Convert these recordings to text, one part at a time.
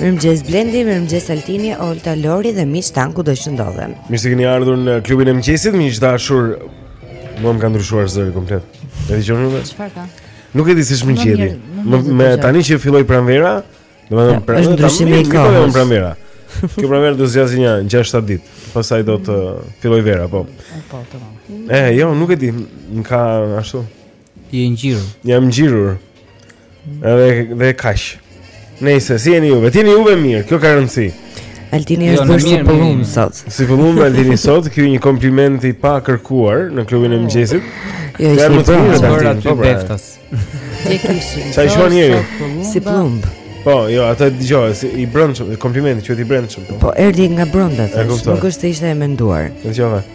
Mirëmëngjes Blendi, mirëmëngjes Altini, Olta, Lori dhe miq tanë kudo të ndodhen. Mirë se keni ardhur në klubin e mëngjesit, miq të dashur. Mua më ka ndryshuar zëri komplet. E dëgjoni më? Çfarë ka? Nuk e di si ç'më gjeti. Me tani që filloi pranvera, domethënë pra, është ndryshim i kohës. Filloi pranvera. Kjo pranverë do zgjasë një 6-7 ditë, pastaj do të fillojë vera, po. Po, tamam. Eh, jo, nuk e di, më ka ashtu. Ti je ngjirur. Jam ngjirur. Edhe dhe kaq. Nejse si jeni juve, të jeni juve mirë, kjo ka rëndësi. Altini jo, është bërë si pëllumb sot. Si pëllumb Altini sot, kjo një kompliment i pakërkuar në klubin e mëngjesit. Jo, është një pëllumb sot për aty po, pra. befas. Ti kishi. Sa i shon Jeri? Si pëllumb. Po, jo, atë dëgjoj, si i brendshëm, komplimenti që ti brendshëm. Po, po erdhi nga brenda, nuk është se ishte e menduar. Dëgjova.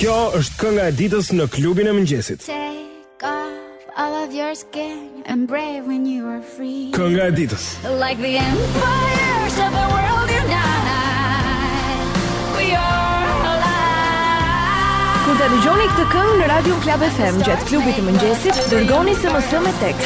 Kjo është kënga e ditës në klubin e mëngjesit. Kënga e ditës. Like the empires of the world unite. We are alive. Kur ta dëgjoni këtë këngë në Radio Club FM gjatë klubit të mëngjesit, dërgoni SMS me tekst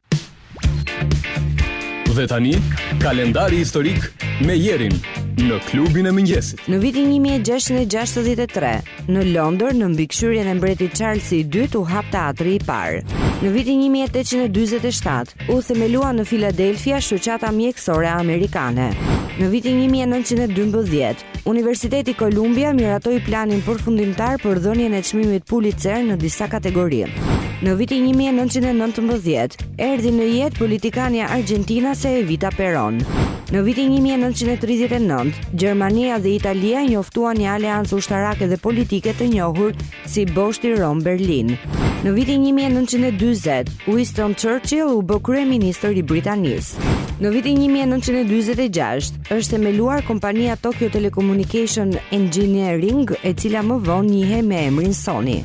Dhe tani, kalendari historik me Jerin në klubin e mëngjesit. Në vitin 1663, në Londër, në mbikëqyrjen e mbretit Charles i dytë u hap teatri i parë. Në vitin 1847, u themelua në Filadelfia shoqata mjekësore amerikane. Në vitin 1912, Universiteti Columbia miratoi planin përfundimtar për dhënien e çmimit Pulitzer në disa kategori. Në vitin 1919 erdhi në jetë politikania argjentinase Evita Peron. Në vitin 1939, Gjermania dhe Italia njoftuan një aleancë ushtarake dhe politike të njohur si Boshti Romë-Berlin. Në vitin 1940, Winston Churchill u bë kryeministër i Britanisë. Në vitin 1946, është themeluar kompania Tokyo Telecommunication Engineering, e cila më vonë njihej me emrin Sony.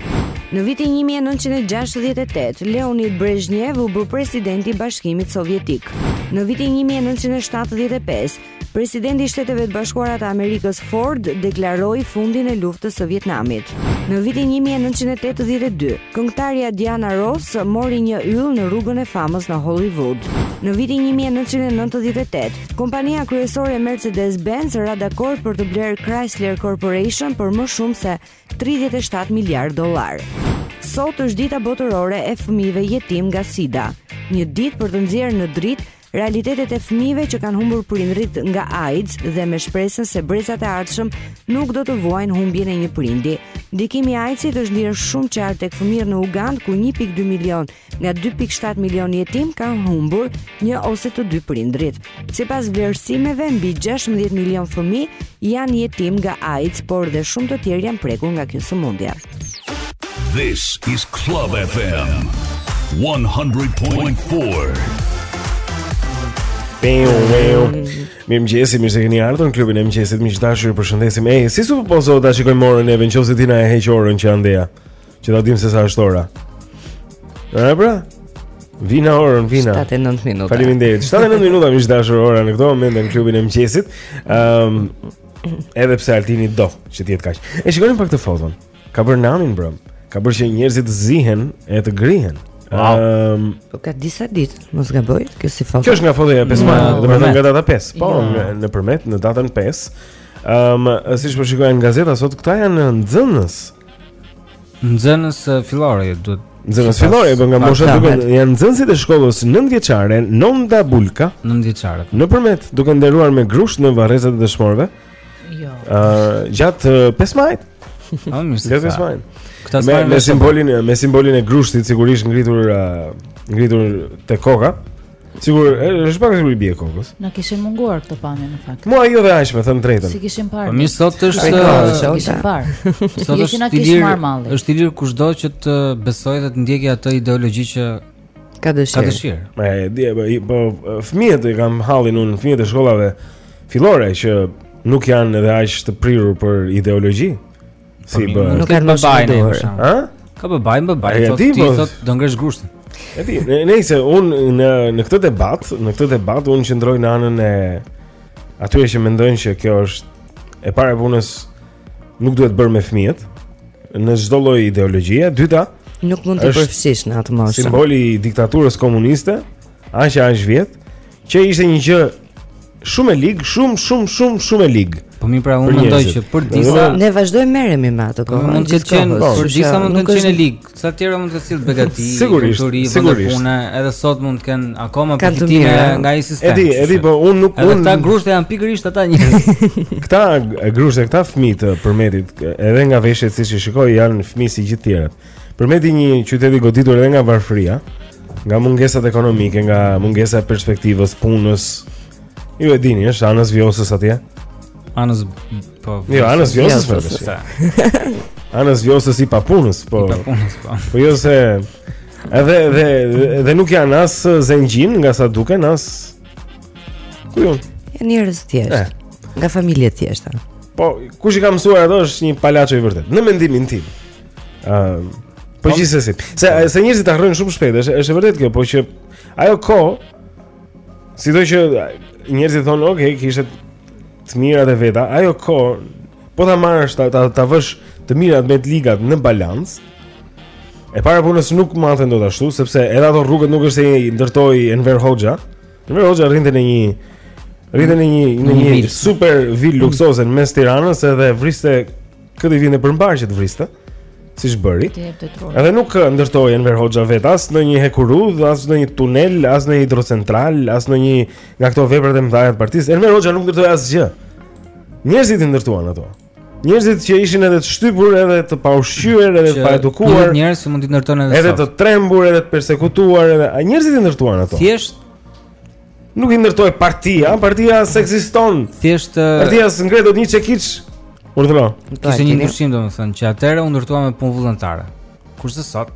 Në vitin 1968, Leonid Brezhnev u bë president i Bashkimit Sovjetik. Në vitin 1975, presidenti i Shteteve të Bashkuara të Amerikës Ford deklaroi fundin e luftës së Vietnamit. Në vitin 1982, këngëtarja Diana Ross mori një yll në rrugën e famës në Hollywood. Në vitin 1998, Kompania kryesore Mercedes-Benz ra dakord për të blerë Chrysler Corporation për më shumë se 37 miliard dollarë. Sot është dita botërore e fëmijëve jetim nga SIDA, një ditë për të nxjerrë në dritë realitetet e fëmijëve që kanë humbur prindërit nga AIDS dhe me shpresën se brezat e ardhshëm nuk do të vuajnë humbjen e një prindi. Ndikimi i AIDS-it është ndier shumë qartë tek fëmijët në Ugandë ku 1.2 milion Nga 2.7 milion jetim kanë humbur një ose të dy prindërit. Sipas vlerësimeve, mbi 16 milion fëmijë janë jetim nga AIDS, por dhe shumë të tjerë janë prekur nga kjo sëmundje. This is Club FM 100.4 Beu, beu. Mirëmëngjesi, mirë se keni ardhur në klubin e mëngjesit, miq të dashur, përshëndesim. Ej, si supozohet ta shikojmë orën Ven në qoftë se ti na e heq orën që andeja? Që ta dim se sa është ora. Ëh, pra? Vina orën, vina. 79 minuta. Faleminderit. 79 minuta miq të dashur ora në këtë moment në klubin e mëngjesit. Ëm um, edhe pse Altini do që të jetë kaq. E shikoni pak këtë foton. Ka bërë namin mbrëmë. Ka bërë që njerëzit të zihen e të grihen. Ëm, wow. um, po ka disa ditë, mos gaboj, kjo si foto. Kjo është nga fotoja e 5 maj, domethënë nga data 5. Po, jo. në Përmet në datën 5. Ëm, um, siç po shikojmë në Gazeta Sot, këta janë nxënës. Nxënës fillore do Nxënës fillore, po nga mosha duken janë nxënësit e shkollës 9 vjeçare, Nonda Bulka, 9 vjeçare. Po. Në Përmet, duke nderuar me grusht në varrezat e dëshmorëve. Jo. Ë, gjatë 5 majit. Ah, mirë. Gjatë 5 majit. Këta me, me simbolin, me simbolin e grushtit sigurisht ngritur uh, ngritur te koka. Sikur, është pak sikur i bie kokës. Na kishin munguar këto pamje në fakt. Mua jo dhe aq me thënë të drejtën. S'i kishim parë. Po mirë s'po them se s'i kishim parë. S'po them se na kishte marrë malli. Është i lirë kushdo që të besojë dhe të ndjekë atë ideologji që ka dëshirë. Ka dëshirë. E di, po, po te fëmijët e kam hallin unë, fëmijët e shkollave fillore që nuk janë edhe aq të prirur për ideologji. Si bë? Nuk ka më bajnë për shkak. Ë? Ka bë bajnë, bë bajnë, thotë ti po- thotë do ngresh grushtin. E di, nëse un në në këtë debat, në këtë debat unë qëndroj në anën e atyre që mendojnë që kjo është e para e punës nuk duhet bërë me fëmijët në çdo lloj ideologjie. E dyta, nuk mund të përfshish në atë moshë. Simboli i diktaturës komuniste Aq aq vjet që ishte një gjë shumë e ligë, shumë shumë shumë shumë e ligë. Po mirë pra unë mendoj që për disa ne vazhdojmë merremi me atë kohë. Mund të ketë qenë po, për disa mund të ketë qenë lig, disa të tjerë mund të ketë sjellë begati, sigurisht, sigurisht. Puna edhe sot mund të kenë akoma përfitime nga ai sistem. E di, e di, po unë nuk unë këta grushte janë pikërisht ata njerëz. Këta grushte, këta fëmijë të Përmetit, edhe nga veshjet siç i shikoj janë fëmijë si gjithë të tjerët. Përmeti një qytet i goditur edhe nga varfëria, nga mungesat ekonomike, nga mungesa e perspektivës, punës. Ju e dini, është anës vjosës atje. Anës po. Jo, anës vjosës. vjosës po, anës vjosës i papunës, po. I papunës, po. Po jo se edhe dhe dhe nuk janë as zengjin nga sa duken as ku janë? Janë njerëz të thjeshtë. Eh. Nga familje të thjeshta. Po, kush i ka mësuar ato është një palaço i vërtet. Në mendimin tim. Ëm Po gjithsesi, se se njerëzit harrojnë shumë shpejt, është është e vërtetë kjo, po që ajo kohë si do që njerëzit thonë, "Ok, kishte të mirat e veta." Ajo kohë po ta marrësh ta ta, ta vësh të mirat me të ligat në balancë. E para punës nuk maten dot ashtu, sepse edhe ato rrugët nuk është se i ndërtoi Enver Hoxha. Enver Hoxha rrinte në një rrinte në një në një, një super vilë luksoze në mes Tiranës edhe vriste Kë t'i vinte për mbarë që të vriste. Siç bëri. Edhe nuk ndërtoi Enver Hoxha vetë asnë një hekurudhë, asnë një tunel, asnë hidrocentral, asnë një nga këto veprat e mëdha të partisë. Enver Hoxha nuk ndërtoi asgjë. Njerëzit i ndërtuan ato. Njerëzit që ishin edhe të shtypur, edhe të paushqyer, edhe të paedukuar. Njerëz që mund të ndërtojnë edhe. Edhe të trembur, edhe të persekutuar, edhe njerëzit i ndërtuan ato. Thjesht Nuk i ndërtoi partia, partia s'ekziston. Thjesht partia s'ngre dot një çekiç. Urdhëro. Kishte një ndryshim domethënë që atëherë u ndërtua me punë vullnetare. Kurse sot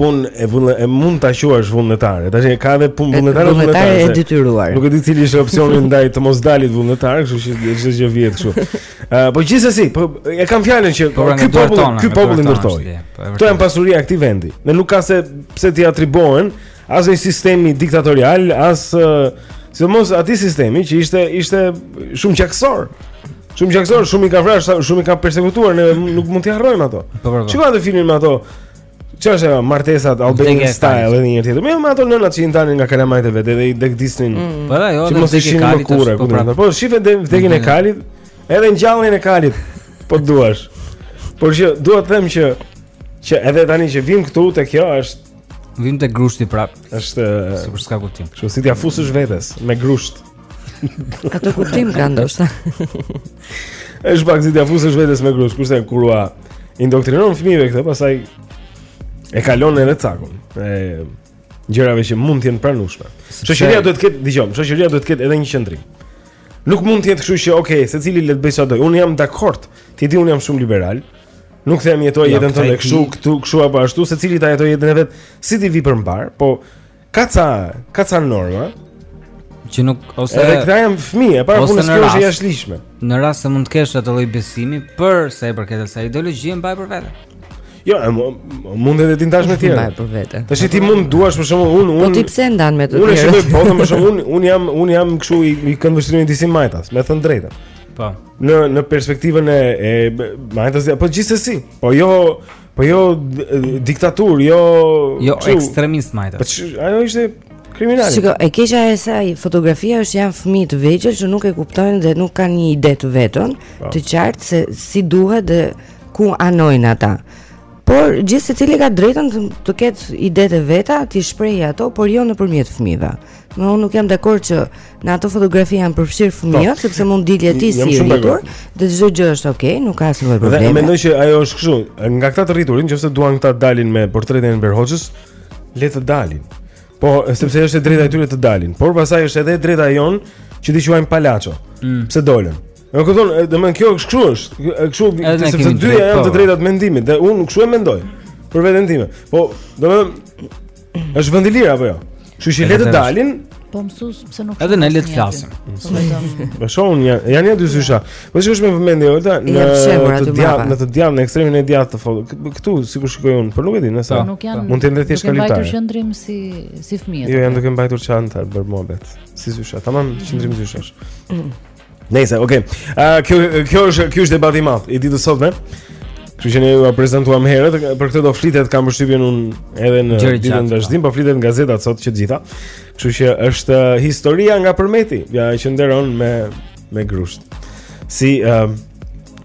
punë e vullnet e mund ta quash vullnetare. Tash ka edhe punë vullnetare vullnetare e detyruar. Nuk e di cili është opsioni ndaj të mos dalit vullnetar, kështu që çdo gjë vjet kështu. Ë, po gjithsesi, po e kam fjalën që po, ky popull, ky popull ndërtoi. Kto janë pasuria e këtij vendi. Ne nuk ka se pse t'i atribuohen Asnjë sistemi diktatorial, as sidomos atij sistemi që ishte ishte shumë gjakësor. Shumë gjakësor, shumë i ka vrarë, shumë i ka persekutuar, ne nuk mund t'i harrojmë ato. Po, po, po. Çka do filmin me ato? Çfarë është ajo martesat Albanian style edhe një tjetër. Me ato nëna që i ndanin nga kalamajt e vet dhe i degdisnin. Mm. Po ajo që mos i shihnin më kurrë, po pra. Po shife dhe vdekjen e mm. kalit, edhe ngjalljen e kalit. Po duash. Por që dua të them që që edhe tani që vim këtu te kjo është Vim te grushti prap. Është si për s'ka kuptim. Kështu si t'ia fusësh vetes me grusht. Ka të kuptim ka ndoshta. Është pak si t'ia fusësh vetes me grusht, kurse kur ua indoktrinon fëmijëve këtë, pastaj e kalon edhe cakun. E gjërave që mund të jenë të pranueshme. Shoqëria duhet të ketë, dëgjom, shoqëria duhet të ketë edhe një qëndrim. Nuk mund të jetë kështu që, ok, secili le të bëjë çfarë do. Unë jam dakord. Ti di unë jam shumë liberal. Nuk them jetoj jetën tënde kështu, këtu, kështu apo ashtu, secili ta jetojë jetën e vet si t'i vijë për mbarë, po ka ca, ka ca norma që nuk ose edhe këta janë fëmijë, e para e punës kjo është e jashtëligjshme. Në rast se mund të kesh atë lloj besimi për sa i përket asaj ideologjie mbaje për vete. Jo, mund edhe t'i ndash me të tjerë. Mbaje për vete. Tash ti mund të duash për shembull unë unë. Po ti pse ndan me të tjerë? Unë shikoj botën për shembull unë unë jam unë jam kështu i, i këndvështrimit disi majtas, me thënë të drejtën. Po. Në në perspektivën e e majtës, po gjithsesi, po jo po jo diktaturë, jo jo qu, ekstremist majtas. Po ajo ishte kriminale. Shiko, e keqja e asaj fotografie është janë fëmijë të vegjël që nuk e kuptojnë dhe nuk kanë një ide të vetën, po. të qartë se si duhet dhe ku anojnë ata. Por gjithsecili ka të drejtën të ketë idetë e veta, t'i shprehë ato, por jo nëpërmjet fëmijëve. Në unë nuk jam dakord që në ato fotografi janë përfshirë fëmijët, po. sepse mund të dilje ti si i rritur, dhe çdo gjë është ok, nuk ka asnjë problem. Dhe mendoj që ajo është kështu, nga këta të rriturit, nëse duan këta të dalin me portretin e Enver Hoxhës, le të dalin. Po, sepse është e drejta e tyre të dalin, por pasaj është edhe e drejta jonë që t'i quajmë palaço. Mm. Pse dolën? Më kupton, domethënë kjo është kështu është, kështu sepse të dyja janë të po. drejta të mendimit dhe unë kështu e mendoj për veten time. Po, do Është vend i lirë apo jo? Kështu që le të dalin. Po mësues pse nuk Edhe ne le të flasim. Po shoh unë ja, janë ja dy zysha. Po shiko me vëmendje Olta në të djathtë, në të djathtë, në ekstremin e djathtë të fotos. Këtu sikur shikoj unë, por nuk e di nëse po, po. mund të jenë thjesht kalimtarë. Mbajtur qëndrim si si fëmijët. Jo, janë duke mbajtur çantat për modet. Si zysha, tamam qëndrim zyshash. Nëse, okay. Ah, uh, kjo kjo është ky është debati i madh i ditës së sotme. Kështu që ne jua prezantuam herët, për këtë do flitet kam përshtypjen unë edhe në ditët në vazhdim, po flitet në gazetat sot që të gjitha. Kështu që është uh, historia nga Përmeti, ja që nderon me me grusht. Si uh,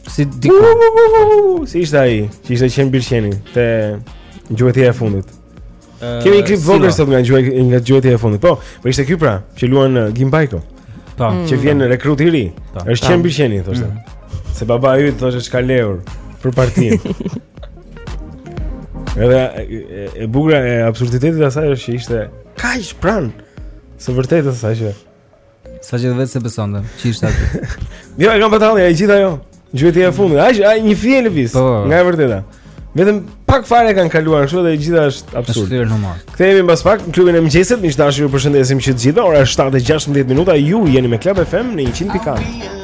si diku. Si ishte ai? Si ishte qen bir qeni te gjuetia e fundit. Kemi një klip të vogël sot nga gjuaj nga gjuetia e fundit. Po, po ishte ky pra, që luan uh, Gim Bajko. Po, mm. që vjen rekrut i ri. Po. Është qen bir qeni thoshte. Mm. Se babai yt thoshte s'ka lehur për partinë. Edhe e bukura e absurditetit të asaj është që ishte kaq pranë së vërtetës sa që Sa që vetë s'e besonte, që ishte aty. Jo, e kam batalja e gjithë ajo. Gjuetia e fundit. Ai ai një fije lëviz. Po, po, po. Nga e vërteta. Vetëm pak fare e kanë kaluar kështu dhe e gjitha është absurd. Është në humor. Kthehemi mbas pak në klubin e mëngjesit, miq të dashur, ju përshëndesim që të gjithëve. Ora është 7:16 minuta. Ju jeni me Club FM në 100.4.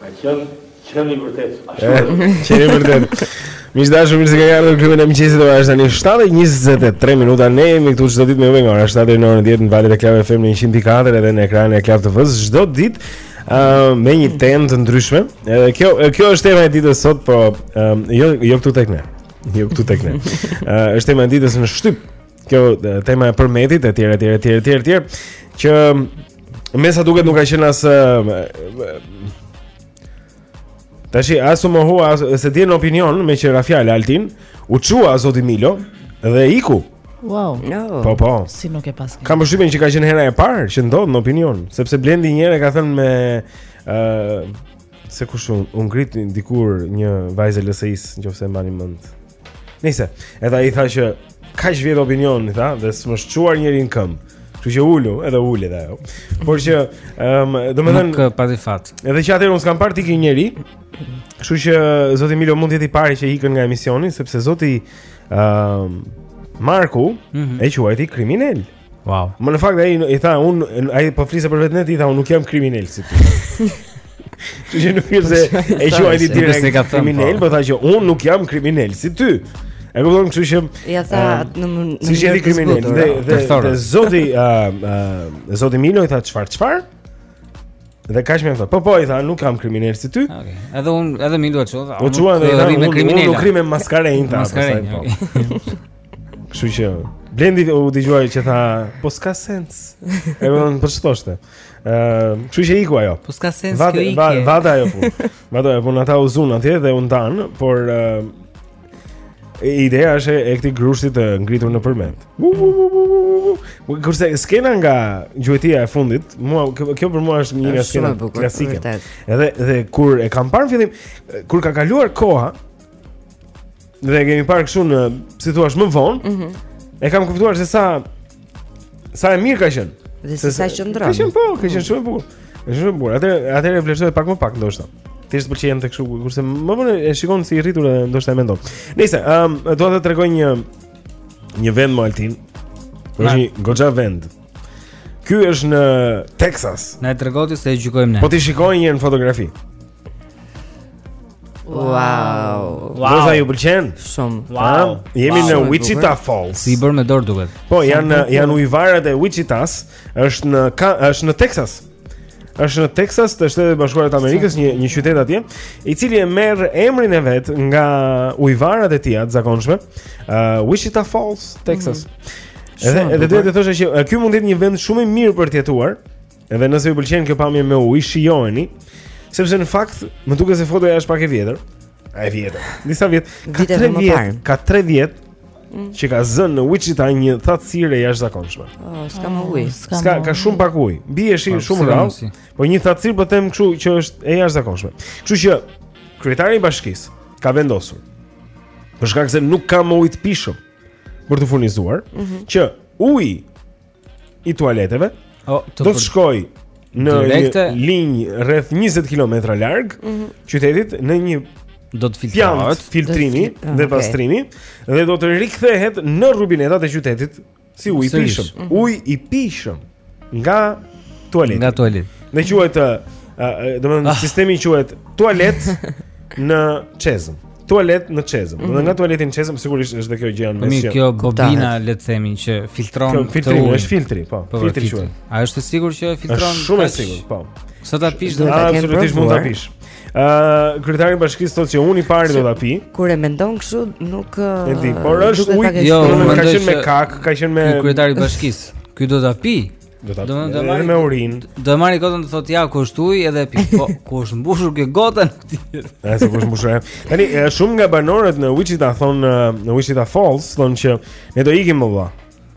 Ka qenë qen i vërtet. Qen i vërtet. Miq të dashur, mirë se keni ardhur në klubin e mëngjesit, vajti tani 7:23 minuta. Ne jemi këtu çdo ditë me ju nga ora 7 deri në orën 10 në valët e Club FM në 104 edhe në ekranin e Club TV-s çdo ditë uh, me një temë të ndryshme. Edhe kjo kjo është tema e ditës sot, po um, jo jo këtu tek ne. Jo këtu tek ne. Uh, është tema e ditës në shtyp. Kjo tema e Përmetit etj etj etj etj etj që me sa duket nuk ka qenë as Tashi asu më thuaj se dje në opinion meqë ra fjala Altin u çua zoti Milo dhe iku. Wow. No. Po po. Si nuk e paske. Kam përshtypjen që ka qenë hera e parë që ndodh në opinion, sepse Blendi një herë ka thënë me ë uh, se kush u ngrit dikur një vajzë e LSI-s, nëse e mbani mend. Nëse, edhe ai tha që kaq vjet opinion tha dhe s'më është çuar njeri në këmbë. Kështu që ulu, edhe u ul dhe ajo. Por që, ëm, um, domethënë nuk pati fat. Edhe që atëherë unë s'kam parë të ikë njeri. Kështu që zoti Milo mund të jetë i pari që ikën nga emisioni sepse zoti ëm um, Marku mm -hmm. e quajti kriminel. Wow. Po në fakt ai i tha un ai po fliste për veten e tij, tha un nuk jam kriminel si ti. Domethënë s'e quajti direkt. Po. Kriminel, po tha që un nuk jam kriminel si ty. E kupton, kështu që ja tha në në si jeni kriminel dhe dhe dhe zoti ë ë zoti Milo i tha çfar çfar? Dhe kaq më tha, po po i tha, nuk jam kriminel si ty. Okej. Edhe un edhe Milo u çua. Po u çua edhe kriminel. Unë nuk krimë maskarenj tha. Maskarenj. Po. Kështu që Blendi u dëgjoi që tha, po s'ka sens. E vuri po ç'thoshte. Ë, uh, kështu që iku ai. Po s'ka sens kjo ikje. Vajti, vajti ajo punë. Vajti ajo punë ata u zun atje dhe u ndan, por uh, ideja është e këtij grushti të ngritur në Përmet. Kurse skena nga gjuetia e fundit, mua kjo për mua është një nga skenat klasike. Edhe dhe kur e kam parë në fillim, kur ka kaluar koha, Dhe e kemi parë kështu në, si thua, më vonë. Mhm. Mm e kam kuptuar se sa sa e mirë ka qenë. Dhe se, se sa qëndron. Ka qenë po, ka qenë shumë e bukur. Është shumë e bukur. Atë atë e vlerëson pak më pak ndoshta. Ti s'të pëlqen tek kështu, kurse më vonë e shikon si i rritur dhe ndoshta e mendon. Nëse, ëm, um, dua të tregoj një një vend Altin. Është një goxha vend. Ky është në Texas. Na e trego ti se e gjykojmë ne. Po ti shikoje në fotografi. Wow. Wow. Po sa ju pëlqen? Shumë. Wow. Jemi wow. në Wichita Falls. Si bër me dor duket. Po, janë janë ujëvarat e Wichitas, është në ka, është në Texas. Është në Texas, të Shtetet e Bashkuara të Amerikës, një një qytet atje, i cili e merr emrin e vet nga ujëvarat e tij të zakonshme, uh, Wichita Falls, Texas. Mm -hmm. Edhe edhe duhet të thoshe që ky mund të jetë një vend shumë i mirë për të jetuar. Edhe nëse ju pëlqen kjo pamje me ujë, shijojeni, sepse në fakt më duket se fotoja është pak e vjetër. A e vjetër. Disa vjet, ka 3 vjet, ka 3 vjet mm. që ka zënë në Wichita një thatësirë e jashtëzakonshme. Oh, s'ka më ujë, oh, s'ka. S'ka, ka shumë pak ujë. Bie shi po, shumë rrallë. Po një thatësirë po them kështu që është e jashtëzakonshme. Kështu që kryetari i bashkisë ka vendosur për shkak se nuk ka më ujë të pijshëm për të furnizuar, mm -hmm. që uji i tualeteve. Oh, do të shkojë në një linjë rreth 20 kilometra larg mm -hmm. qytetit në një do të filtrohet impiant filtrimi dhe ah, okay. pastrimi dhe do të rikthehet në rubinetat e qytetit si ujë i pijshëm. Mm -hmm. Ujë i pijshëm nga tualeti. Nga tualeti. Ne quhet, uh, domethënë ah. sistemi quhet tualet në çezmë. tualet në çezmë. Mm -hmm. Dhe nga tualeti në çezmë sigurisht është dhe kjo gjë në mes. Kjo bobina le të themi që filtron këtë. Filtri, është filtri, po. po filtri quhet. A është e sigurt që e filtron? Është shumë e sigurt, po. Sa ta pish do ta kem. Absolutisht mund ta pish. Ë, uh, kryetari i bashkisë thotë se unë i pari do ta pi. Kur e mendon kështu, nuk e di, por është ujë. Jo, ka qenë me kakë, ka qenë me kryetari i bashkisë. Ky do ta pi. Do ta bëjë edhe me urinë. Do e marrë gotën do thotë ja ku është uji edhe pi. Po ku është mbushur kjo gota në këtë jetë. Ai se ku është mbushur. Tani shumë nga banorët në Wichita thonë në Wichita Falls thonë që ne do ikim më vlla.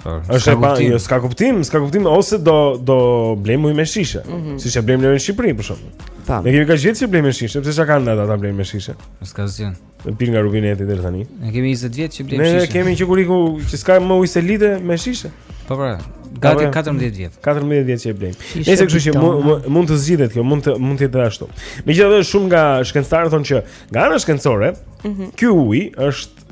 Po, është e pa, jo s'ka kuptim, s'ka kuptim ose do do blejmë ujë me shishe. Mm -hmm. Siç e blejmë në Shqipëri për shkak. Ne kemi kaq vjet që blejmë me shishe, pse çka kanë ata ta blejnë me shishe? S'ka asgjë. Kanë pirë nga rubineti deri tani Ne kemi 20 vjet që blejmë me shishe Ne kemi që kur iku që s'ka më ujë Selite me shishe Po pra, gati 14 vjet 14 vjet që e blejmë Nejse kështu që mund të zgjidhet kjo, mund të, mund të jetë dhe ashtu Megjithatë dhe shumë nga shkencëtarët thonë që Nga ana shkencore, mm -hmm. ky ujë është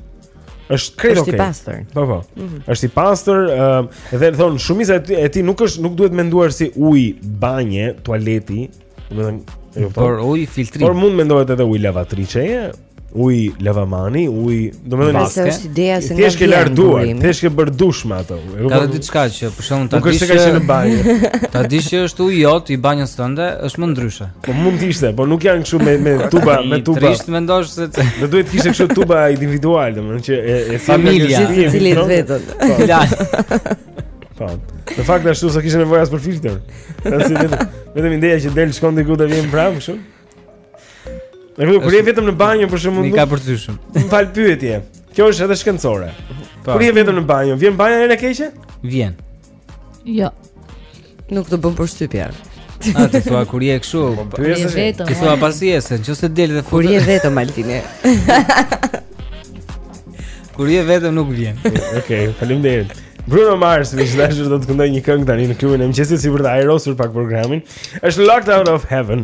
është krejt okay. Është i pastër. Po po. Mm -hmm. Është i pastër, ëh, uh, dhe thonë shumica e tij nuk është nuk duhet menduar si ujë banje, tualeti, Domethënë, e kupton? Por ujë filtrimi. Por mund mendohet edhe ujë lavatriçeje, ujë lavamani, ujë, domethënë Vaske. Nëse është ideja se nga Thjesht ke vjen larë duart, burimi. thjesht ke bërë dush me ato. e kupton? Ka dhe diçka që për shembull ta Nuk është dish se ka qenë në që banjë. ta dish që është uji jot i banjës tënde, është më ndryshe. Po mund të ishte, po nuk janë kështu me me tuba, me I tuba. Trisht mendosh se të- Dhe duhet të kishte kështu tuba individualë, domethënë që e e sjell nga Familja. kjo shtëpi, e Secili filtron. vetën. Po. Laj. Po. Në fakt ashtu s'do kishte nevojë as për filtër. Asi vetëm vetëm ideja që del shkon diku të vjen prapë kështu. Ne kur kur je vetëm në banjë për shembull. Nuk ka për dyshim. Më fal pyetje. Kjo është edhe shkencore. Po. Kur je vetëm në banjë, vjen banja erë e keqe? Vjen. Jo. Nuk të bën përshtypje. A të thua kur je kështu? Po, po, je vetëm. Ti thua pas jesën, nëse del dhe kur je vetëm Altini. Kur je vetëm nuk vjen. Okej, faleminderit. Bruno Mars, më thashë do të këndoj një këngë tani në klubin e mëngjesit si për të ajrosur pak programin. Është Locked Out of Heaven.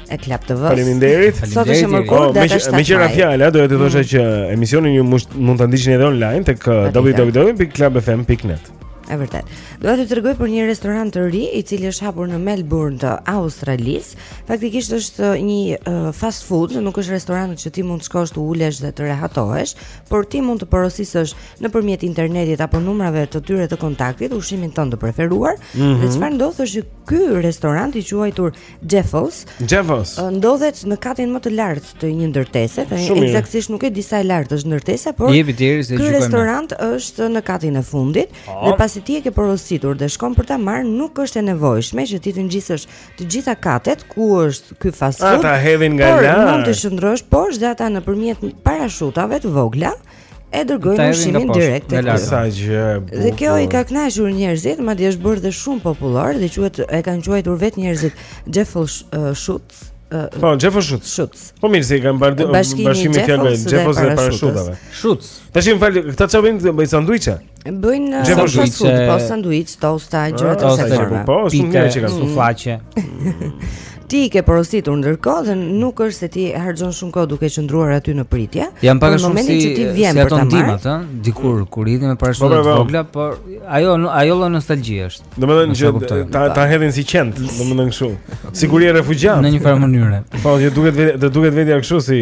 e Club TV. Faleminderit. Sot është e mërkurë po, data 7. Meqë ra fjala doja të thosha mm. që emisionin ju mund ta ndiqni edhe online tek uh, www.clubfm.net. E vërtetë. Dua t'ju tregoj për një restorant të ri i cili është hapur në Melbourne të Australisë. Faktikisht është uh, një uh, fast food, nuk është restorant që ti mund të shkosh të ulesh dhe të rehatohesh, por ti mund të porosisësh nëpërmjet internetit apo numrave të tyre të kontaktit ushqimin tënd të preferuar. Mm -hmm. Dhe çfarë ndodh është që ky restorant i quajtur Jaffles. Jaffles. Ndodhet në katin më të lartë të një ndërtese, tani ekzaktësisht nuk e di sa e lartë është ndërtesa, por jepi deri se gjykojmë. Ky restorant është në katin e fundit po. dhe pasi ti e ke porositur dhe shkon për ta marrë, nuk është e nevojshme që ti të ngjisësh të gjitha katet ku është ky fast food. Ta hedhin nga lart. Por mund të qëndrosh poshtë dhe ata nëpërmjet parashutave të vogla. e dërgojnë ushqimin direkt tek ju. Dhe kjo i ka kënaqur njerëzit, madje është bërë dhe shumë popullor dhe quhet e kanë quajtur vetë njerëzit Jaffle uh, Chutes. Uh, po, Jaffle Chutes. Chutes. Po mirë, si kanë bërë bashkimi i fjalëve Jaffle dhe parashutave. Chutes. Tashi më fal, këta çfarë bëjnë? Bëjnë sanduiçe. Bëjnë uh, fast food, po sanduiç, tosta, ah, gjëra të kësaj forme. Po, shumë mirë që kanë suflaqe. Ti ke porositur ndërkohë dhe nuk është se ti harxhon shumë kohë duke qëndruar aty në pritje. Jam pak shumë si që ti vjen si për ta marrë. Ëh, dikur kur i hidhnin me parashuta të vogla, por ajo ajo lloj nostalgji është. Domethënë që të ta hedhin si qend, domethënë kështu. Sikur je refugjat. Në një farë mënyre. Po, të duket vetë, të duket vetja kështu si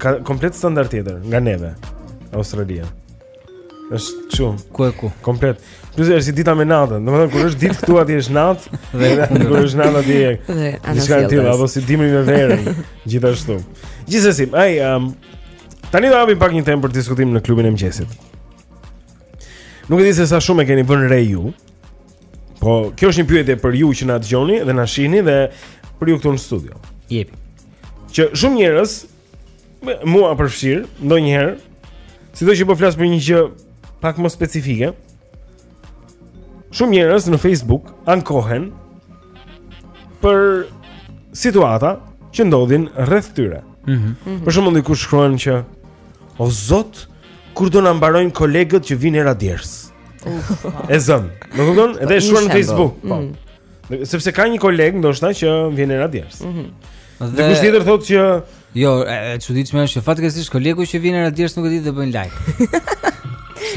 Ka komplet standard tjetër nga neve. Australia. Është çu. Ku e ku? Komplet. Plus është si dita me natën. Domethënë kur është ditë këtu aty është natë dhe kur është natë aty është. Dhe anasjellas apo si dimri me verën. Gjithashtu. Gjithsesi, ai um, tani do hapim pak një temë për diskutim në klubin e mëngjesit. Nuk e di se sa shumë e keni vënë re ju. Po, kjo është një pyetje për ju që na dëgjoni dhe na shihni dhe për ju këtu në studio. Jepi. që shumë njerëz mua përfshir ndonjëherë, sido që po flas për një gjë pak më specifike, shumë njerëz në Facebook ankohen për situata që ndodhin rreth tyre. Mhm. Mm -hmm. Për shembull, dikush shkruan që o zot, kur do na mbarojnë kolegët që vijnë era djersë, e zëmë. Më kupton? Edhe e shkruan në Facebook. Po. Mm -hmm. Sepse ka një koleg ndoshta që vjen era djersë. Mhm. Mm dikush tjetër thotë që jo, e çuditshme është që fatkeqësisht kolegu që vjen era djersë nuk e di të bëjnë like.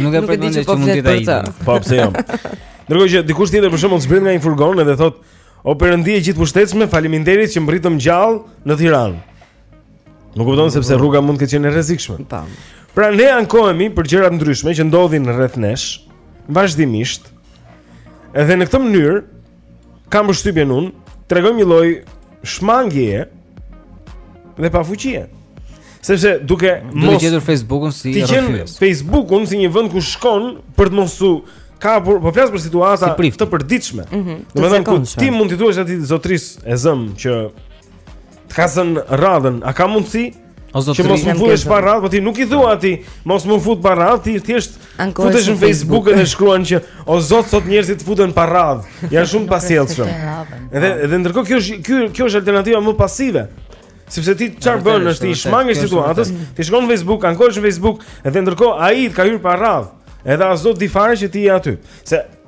nuk e pretendoj që, që po mund të jetë ai. Po pse jam? Jo? Ndërkohë që dikush tjetër për shembull zbret nga një furgon dhe thotë, "O perëndi e gjithëpushtetshme, faleminderit që mbritëm gjallë në Tiranë." Nuk kupton mm. sepse rruga mund të ketë qenë e rrezikshme. Po. Pra ne ankohemi për gjëra të ndryshme që ndodhin rreth nesh, vazhdimisht. Edhe në këtë mënyrë kam përshtypjen unë, tregojmë një lloj shmangjeje dhe pafuqie. Sepse duke mos duke gjetur Facebookun si rrëfyes. Ti gjen Facebookun si një vend ku shkon për të mos u ka por po flas për situata si të përditshme. Mm -hmm. Domethënë ku ti mund të thuash atij zotërisë e zëmë që Të ka zënë radhën, a ka mundësi? Që mos më futesh pa radhë, po ti nuk i thua atij, mos m'u fut pa radhë, ti thjesht futesh në Facebook dhe shkruan që o zot sot njerëzit futen pa radhë. Janë shumë pasjellshëm. Edhe edhe ndërkohë kjo është kjo kjo është alternativa më pasive. Sepse ti çfarë bën është ti shmangesh situatës, ti shkon në Facebook, ankohesh në Facebook, edhe ndërkohë ai të ka hyrë pa radhë. Edhe as do ta dijë fare që ti je aty. Se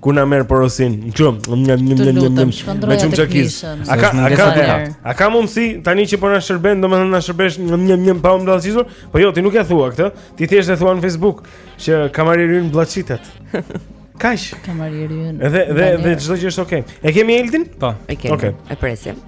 Kur na merr porosin, kjo një një një një një me çamçakiz. A ka a ka a ka mundsi tani që po na shërben, domethënë na shërbesh një një një pa u mbllaçitur? Po jo, ti nuk ia thua këtë. Ti thjesht e thua në Facebook që kamarieri mbllaçitet. Kaq. Kamarieri. Edhe dhe dhe çdo gjë është okay. E kemi Eldin? Po. E kemi. Okay. E presim.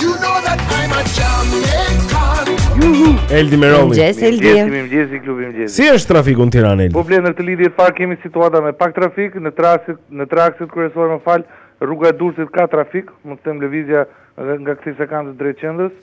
You know that I'm a Jamaican. Juhu. Eldi Merolli. Mëngjes Eldi. Mëngjes, mëngjes i klubi mëngjes. Si është trafiku në Tiranë Eldi? Po Blen në këtë lidhje të parë kemi situata me pak trafik në trasit në tre akset kryesore më fal rruga e Durrësit ka trafik, mund të them lëvizja nga kthesa e Kamzës drejt qendrës.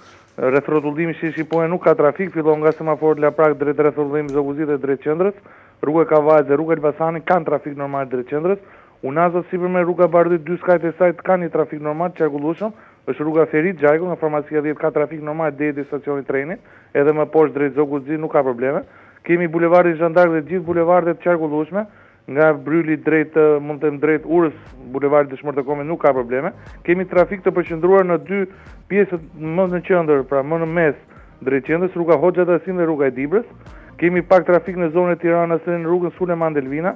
Rrethrrotullimi te Shqiponja nuk ka trafik, fillon nga semafori Laprakë drejt rrethrrotullimit Zogut të Zi e drejt qendrës. Rruga Kavajës dhe rruga e Elbasanit kanë trafik normal drejt qendrës. Unaza e sipërme rruga Bardhyl dy skajet e saj ka një trafik normal të qarkullueshëm, është rruga Ferit Xhajko nga farmacia dhjetë ka trafik normal deri te stacioni i trenit, edhe më poshtë drejt Zogut të Zi nuk ka probleme. Kemi bulevardin Zhan D'Ark dhe gjithë bulevardet të qarkullueshme nga Bryli drejt mund të them drejt urës bulevardit Dëshmorët e Kombit nuk ka probleme. Kemi trafik të përqendruar në dy pjesët më në qendër, pra më në mes drejt qendrës, rruga Hoxha Tahsim dhe rruga e Dibrës. Kemi pak trafik në zonën e Tiranës në rrugën Sulejman Delvina,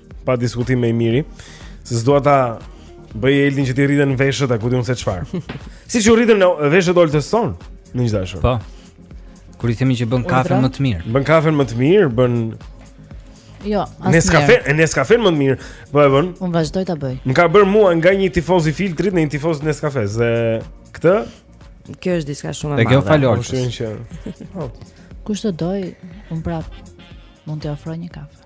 Pa diskutim më i miri Se s'dua ta bëj Eldin që t'i rriten veshët A kupton se çfarë Siç u rritën veshët Oltës sonë miq të dashur Po Kur i themi që bën kafe më të mirë Bën kafe më të mirë Bën Jo, asnjë. Neskafe, neskafe më mirë. Po e bën. Un vazhdoj ta bëj. Më ka bër mua nga një tifoz i filtrit në një tifoz neskafe, se këtë kjo është diçka shumë e madhe. E kjo falorçi. Po, Kush të doj, un prap mund të ofroj një kafe.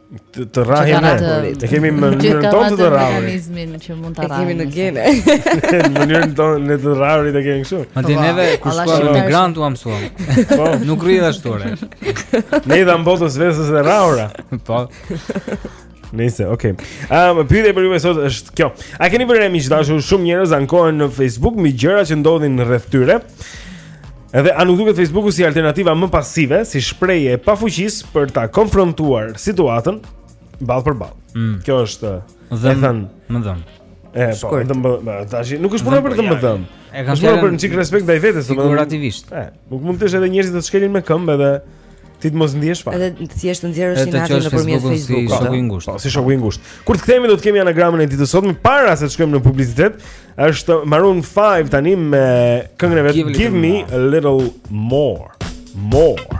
Të rrahim ne. E kemi në mënyrën tonë të të rrahurit. Mekanizmin që mund ta rrahim. Kemi në gene. Në mënyrën tonë ne të rrahurit e kemi kështu. Madje neve kur shkuam në migrant ua mësuam. Po, nuk rri dhe shtore. Ne i dhamë botës vezët e rrahura. Po. Nëse, okay. Ëm um, pyetja për ju sot është kjo. A keni vënë miq dashur shumë njerëz ankohen në Facebook mbi gjëra që ndodhin rreth tyre? Edhe a nuk duket Facebooku si alternativa më pasive, si shprehje e pafuqisë për ta konfrontuar situatën ball për ball. Mm. Kjo është dhe e thën, më dhëm. E po, dhe më dhëm. Tash nuk është puna për të më dhëm. Është puna për një çik respekt ndaj vetes, domethënë. Figurativisht. E, nuk mund të jesh edhe njerëzit të shkelin me këmbë edhe Ti të mos ndihesh fare. Edhe thjesht të nxjerrësh inatin nëpërmjet Facebook-ut. Si shoku i ngushtë. Po, si shoku i ngushtë. Kur të kthehemi do të kemi anagramën e ditës sot, më para se të shkojmë në publicitet, është Maroon 5 tani me këngën e vet Give me a little more. More.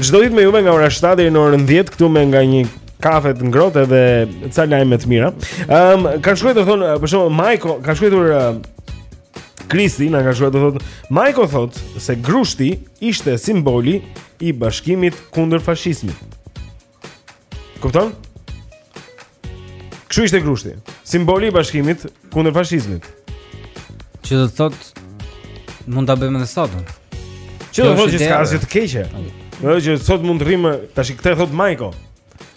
Çdo ditë me juve nga ora 7 deri në orën 10 këtu me nga një kafe të ngrohtë dhe ca lajme të mira. Ëm, um, kanë shkruar dhe thonë, për shembull, Majko ka shkruar uh, Kristi na ka shkruar dhe thotë, Majko thotë se grushti ishte simboli i bashkimit kundër fashizmit. Kupton? Kështu ishte grushti, simboli i bashkimit kundër fashizmit. Që do të thotë mund ta bëjmë edhe sot. Që do të thotë s'ka asgjë të keqe. Do të thotë sot mund të rrimë tash këtë thot Majko.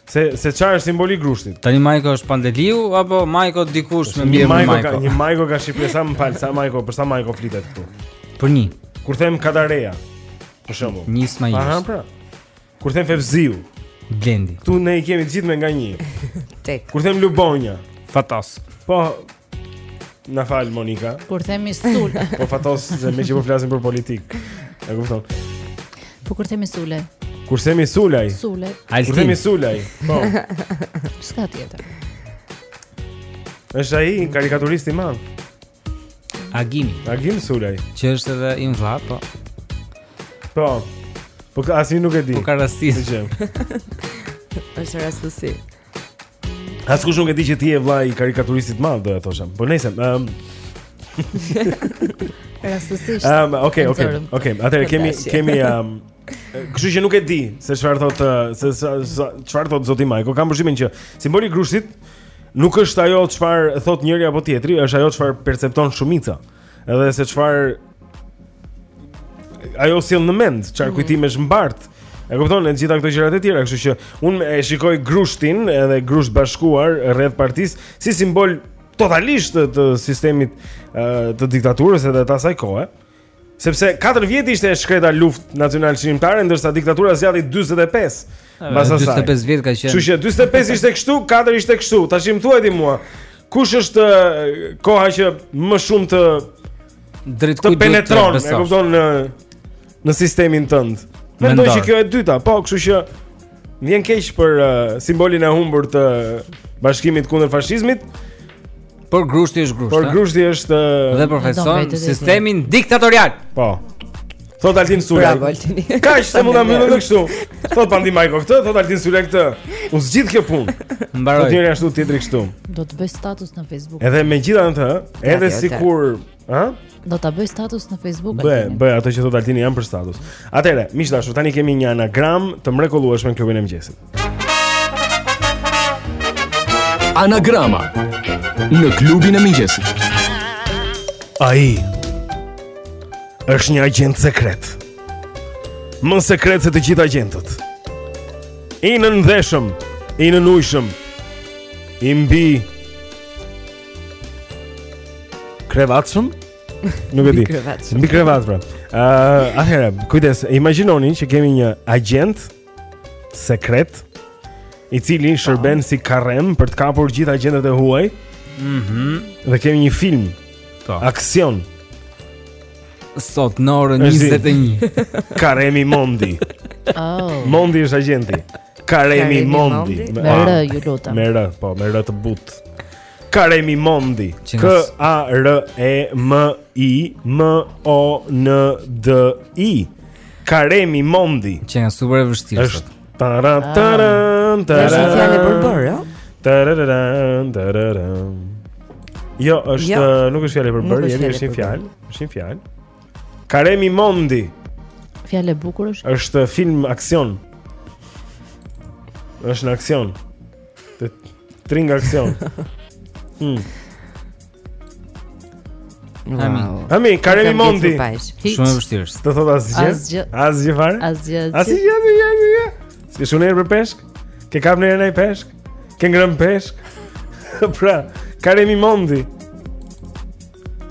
Se se çfarë është simboli i grushtit? Tani Majko është Pandeliu apo Majko dikush me mbiemrin Majko? Majko ka një Majko ka shifrë sa më fal, sa Majko, për sa Majko flitet këtu. Për një. Kur them Kadareja. Për shembull. Një Ismail. Aha, pra. Kur them Fevziu, Blendi. Ktu ne i kemi të gjithë me nga një. Tek. Kur them Lubonja, Fatos. Po na fal Monika. Kur themi Sul. po Fatos se meqë po flasim për politikë. E kupton. Po kur themi Sule. Kur themi Sulaj. Sulaj. Kur themi Sulaj. Po. Çka tjetër? Është ai karikaturisti i madh. Agim. Agim Sulaj. Që është edhe im vëlla, po. Po. Po ka asnjë nuk e di. Po ka rasti. Është rastësi. Askush nuk e di që ti je vëllai i karikaturistit të madh, do e thosha. Po nejse, ëm um... Rastësisht. Ëm, um, okay, okay. Okay, atëherë kemi kemi ëm um, Kështu që nuk e di se çfarë thotë se çfarë thotë zoti Majko. Kam përshtypjen që simboli i grushtit Nuk është ajo çfarë thotë njëri apo tjetri, është ajo çfarë percepton shumica. Edhe se çfarë ajo sjell në mend, çfarë mhm. kujtimesh mbart. E kupton, e të gjitha këto gjërat e tjera, kështu që unë e shikoj grushtin edhe grusht bashkuar rreth partisë si simbol totalisht të sistemit të diktaturës edhe të asaj kohe. Sepse 4 vjet ishte e shkreta luftë nacional çlirimtare ndërsa diktatura zgjati 45. Mbas asaj. 45 vjet ka qenë. Kështu që 45 ishte kështu, 4 ishte kështu. Tash më thuaj ti mua, kush është koha që më shumë të penetron, e kupton në në sistemin tënd. Mendoj që kjo e dyta, po, kështu që Më vjen keq për uh, simbolin e humbur të bashkimit kundër fashizmit. Por grushti është grusht. Por grushti është uh, dhe përfaqëson sistemin diktatorial. Po. Thotë Altin Sulaj. Bravo Altin. Kaq se mund ta mbyllë edhe kështu. Thotë Pandi Majko këtë, thotë Altin Sulaj këtë. U zgjidh kjo punë. Mbaroi. Njëri ashtu, tjetri kështu. Do ta bëj status në Facebook. Edhe megjithatë, edhe sikur Ë? Do ta bëj status në Facebook atë. Bëj, bëj ato që thotë Altini janë për status. Atëherë, miq të dashur, tani kemi një anagram të mrekullueshëm në klubin e mëngjesit. Anagrami në klubin e mëngjesit. Ai është një agjent sekret. Më sekret se të gjithë agjentët. I nëndheshëm, i nënujshëm, i mbi krevatshëm? Nuk e di. Mbi krevat pra. Ëh, uh, atëherë, kujdes, imagjinoni që kemi një agjent sekret i cili shërben si karrem për të kapur gjithë agjentët e huaj. Mhm. Mm dhe kemi një film. Po. Aksion. Sot në orën 21. Karemi Mondi. Oh. Mondi është agjenti. Karemi Mondi me R ju lutem. Me R, po, me R të butë. Karemi Mondi. K A R E M I M O N D I. Karemi Mondi. Qenka super e vështirë. Është tara tara tara. Është fjalë e përbërë, jo? Tara tara tara. Jo, është jo. nuk është fjalë e përbërë, është një fjalë, është një fjalë. Karemi Mondi. Fjalë e bukur është. Është film aksion. Është në aksion. Të tring aksion. Hm. Wow. Ami, Karemi Mondi. Shumë e vështirë. Të thot asgjë. Asgjë. Asgjë fare. Asgjë. Asgjë, asgjë, asgjë. Si shumë herë për peshk? Ke kap ndonjë peshk? Ke ngrën peshk? pra, Karemi Mondi.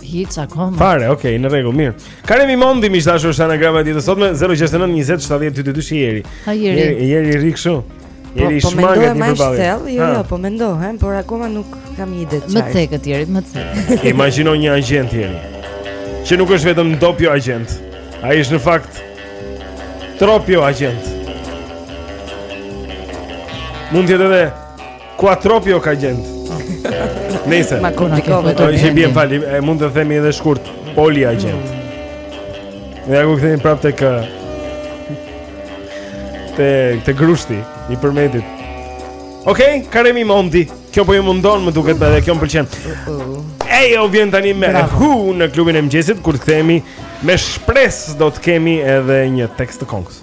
Hiç akoma. Fare, okay, në rregull, mirë. Karemi Mondi miq të dashur është anagrama e ditës sotme 069 20 70 222 shi jeri. Jeri, jeri rri kështu. Po, jeri po, shmanget një përballje. Po mendoj jo, jo, po mendohem, por akoma nuk kam një ide të qartë. Më cek atë jeri, më cek. Imagjino një agjent jeri. Që nuk është vetëm dopio agjent. Ai është në fakt tropio agjent. Mund të jetë edhe Kuatropio agjent Nese Ma kona ke foto Po i bie fjala E mund të themi edhe shkurt Poli agjent Ne ja ku kthehemi prap tek Te, te grushti I Përmetit Ok, karemi mondi Kjo po ju mundon më duket dhe kjo më pëlqen Ajo vjen tani me Hy në klubin e mëngjesit Kur të kthehemi me shpresë Do të kemi edhe një tekst të kongës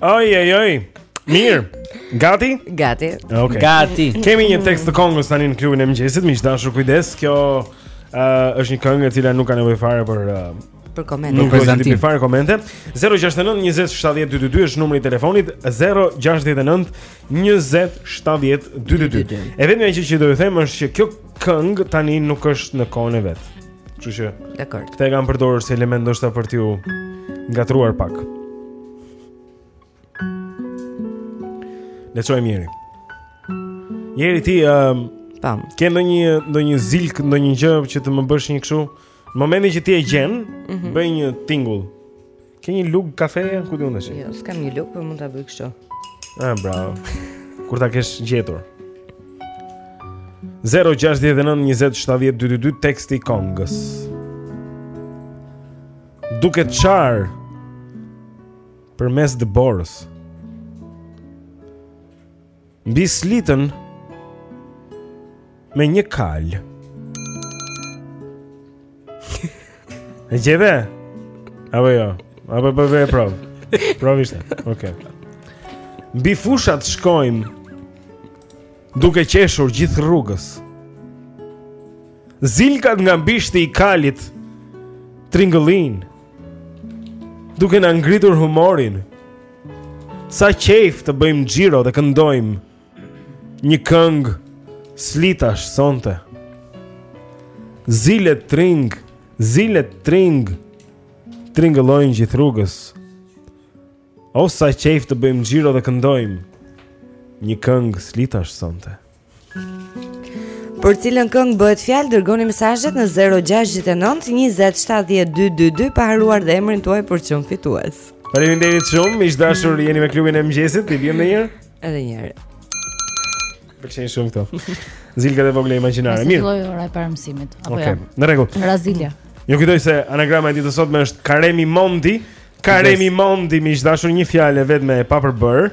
Oj, oj, oj. Mirë. Gati? Gati. Okay. Gati. Kemi një tekst të kongës tani në klubin e mëngjesit, miq të dashur, kujdes. Kjo uh, është një këngë e cila nuk ka nevojë fare për uh, për komente. Nuk ka nevojë fare për komente. 069 20 70 222 është numri i telefonit 069 20 70 222. E vetmja gjë që do të them është që kjo këngë tani nuk është në kohën e vet. Kështu që. Dakor. Këtë e kam përdorur si element ndoshta për t'ju ngatërruar pak. Le të shohim njëherë. Jeri ti um, tam. Ke ndonjë ndonjë zilkë, ndonjë gjë që të më bësh një kështu? Në momentin që ti e gjen, mm -hmm. bëj një tingull. Ke një lugë kafeje, ku do ndeshë? Jo, s'kam një lugë, por mund ta bëj kështu. Ah, bravo. Kur ta kesh gjetur. 069207222 teksti i kongës. Duke çarë përmes dëborës. Mbi slitën me një kalë. E gjeve? Apo jo? Apo po bën provë. Provë ishte. Okej. Okay. Mbi fushat shkojmë duke qeshur gjithë rrugës. Zilkat nga bishti i kalit tringëllijnë Duke na ngritur humorin. Sa qejf të bëjmë xhiro dhe këndojmë një këngë slitash sonte. Zilet tring, zilet tring. Tringëllojnë gjithë rrugës. O sa qejf të bëjmë xhiro dhe këndojmë një këngë slitash sonte. Për cilën këngë bëhet fjalë, dërgoni mesazhet në 069 20 70 222 pa harruar dhe emrin tuaj për çmim fitues. Faleminderit shumë, miq të dashur, jeni me klubin e mëngjesit, i vjen më mirë. Edhe një herë. Pëlqen shumë këto. Zilkat e vogla imagjinare. Mirë. Filloi ora e parë e mësimit apo jo? Ja. Në rregull. Brazilja. Ju kujtoj se anagrama e ditës sotme është Karemi Mondi. Karemi Mondi, miq të dashur, një fjalë e vetme e papërbër.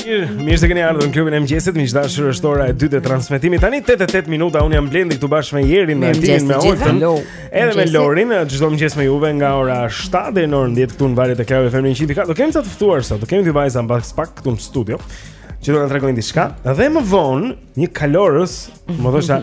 Mirë, mirë se keni ardhur në klubin e mëngjesit. Miq të dashur, është ora e dytë e transmetimit. Tani 8 e 8 minuta unë jam Blendi këtu bashkë me Jerin, me Altin, me Olsen. Edhe me Lorin, çdo mëngjes me juve nga ora 7 deri në orën 10 këtu në valët e Club FM-it 104. Do kemi ca të ftuar sot, do kemi dy vajza mbas pak këtu në studio që do të na tregojnë diçka dhe më vonë një kalorës, më thosha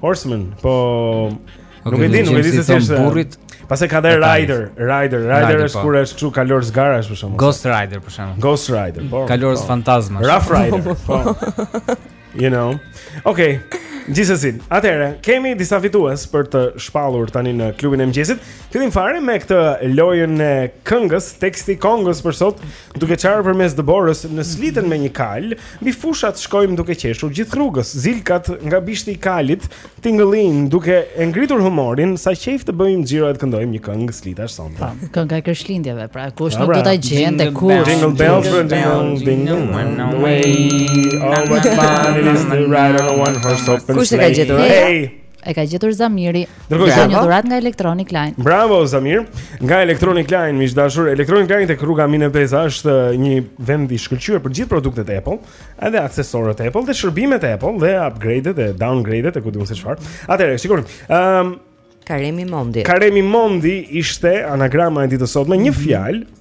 Horseman, po okay, nuk e di, nuk e di se si është burrit. Pastaj ka dhe Rider, Rider, Rider është po. kur është kështu kalorës garash për shembull. Ghost Rider për shembull. Ghost Rider, po. Kalorës po. fantazmash. Rough Rider, po. You know. Okay. Gjithsesi, atëherë kemi disa fitues për të shpallur tani në klubin e mëngjesit. Fillojmë fare me këtë lojën e këngës, teksti këngës për sot. Duke çarë përmes dëborës në slitën me një kalë Mbi fushat shkojmë duke qeshur gjithë rrugës Zilkat nga bishti i kalit Tingëllojnë duke e ngritur humorin Sa qejf të bëjmë xhiro e të këndojmë një këngë slitash sonte po, Kënga e krishtlindjeve pra kush nuk do ta gjente kush Jingle bells for jingle jingle Jingle way Oh what fun it is to ride on a one horse open sleigh Kush e ka gjetur? Hey! E ka gjetur Zamiri. Fiton Bravo. një dhuratë nga Electronic Line. Bravo Zamir. Nga Electronic Line, miq të dashur, Electronic Line tek rruga Mine Peza është uh, një vend i shkëlqyer për gjithë produktet Apple, edhe aksesorët Apple dhe shërbimet Apple dhe upgrade-et e downgrade-et e ku di unë se çfarë. Atëherë, shikoni. Ëm Karemi Mondi. Karemi Mondi ishte anagrama e ditës sotme një mhm. fjalë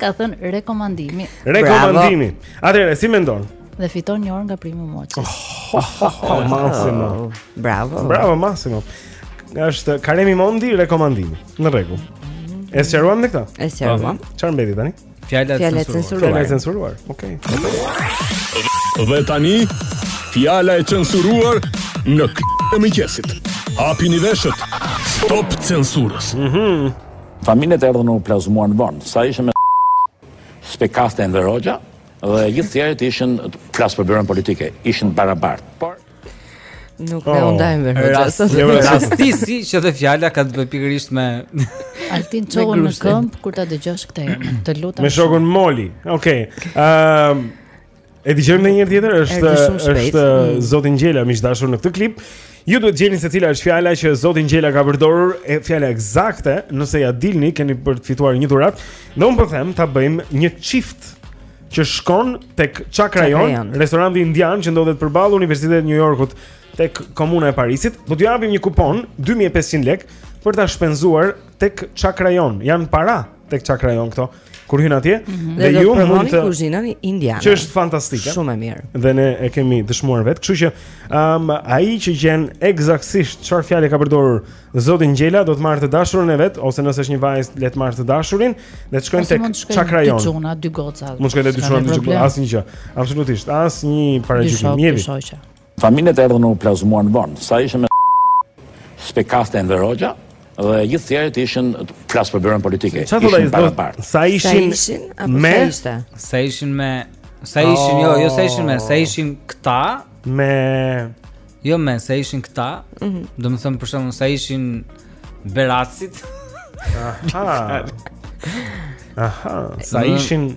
Ka thënë rekomandimi. Rekomandimi. Atëherë, si mendon? Dhe fiton një orë nga Prime Moçi. Oh, oh, oh, oh, Massimo. Bravo. Bravo Massimo. Është Karemi Mondi rekomandimi. Në rregull. E sqaruam me këtë? E sqaruam. Çfarë mbeti tani? Fjala e censuruar. Fjala e censuruar. Okej. Dhe tani fjala e censuruar në klubin e mëngjesit. Hapini veshët. Stop censurës. Mhm. Familjet erdhën u plazmuan vonë, sa ishin me spekaste Enver Hoxha dhe gjithë tjerët ishin flas për byronë politike, ishin të barabartë. Por Nuk oh, me ndajmë me rrasë Një me rrasë si që dhe fjala ka të bëj pikërisht me Altin çohet në këmbë kur ta dëgjosh këtë emër Të lutam Me shokun Moli Okej okay. Ehm, E dëgjojmë një herë tjetër, është është mm. Zoti Ngjela miq të dashur në këtë klip. Ju duhet të gjeni se cila është fjala që Zoti Ngjela ka përdorur, e fjala ekzakte, nëse ia dilni keni për të fituar një dhuratë. Dhe unë po them ta bëjmë një çift që shkon tek Chakrayon, restoranti indian që ndodhet përballë Universitetit të New Yorkut tek komuna e Parisit. Do t'ju japim një kupon 2500 lekë për ta shpenzuar tek Chakrayon. Janë para tek Chakrayon këto. Kur hyn atje mm -hmm. dhe, dhe ju mund të kuzhinën indiane. Që është fantastike. Shumë e mirë. Dhe ne e kemi dëshmuar vetë, kështu që ëm um, ai që gjen ekzaktësisht çfarë fjale ka përdorur zoti Ngjela do të marrë të dashurën e vet ose nëse është një vajzë le të marrë të dashurin dhe të shkojnë tek Chakrayon. Ose mund të shkojnë dy dy goca. Mund të shkojnë dy çuna dy goca, asnjë gjë. Absolutisht, asnjë paragjykim. Familjet erdhën u plazmuan vonë, sa ishin me spekaste Enver Hoxha dhe gjithë tjerët ishin flas për byronë politike. Çfarë thotë ai para parë? Sa ishin? Me sa ishin me sa ishin, jo, jo sa ishin me, sa ishin këta me Jo me, sa ishin këta, mm -hmm. domethënë për shembull, sa ishin beratasit Aha Aha, sa ishin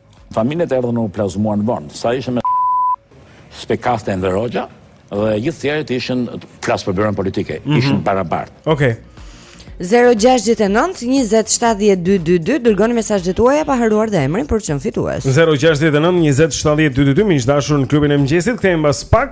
Familjet erdhën u plazmuan vonë. Sa ishin me Spekaste Enver Hoxha dhe gjithë tjerët ishin flas për byronë politike, mm -hmm. ishin të barabartë. Okej. Okay. 0-6-19-27-12-2 Dërgoni mesazhet tuaja pa harruar dhe emrin për qenë fitues 0-6-19-27-12-2 Miq të dashur në klubin e mëngjesit Kthehemi mbas pak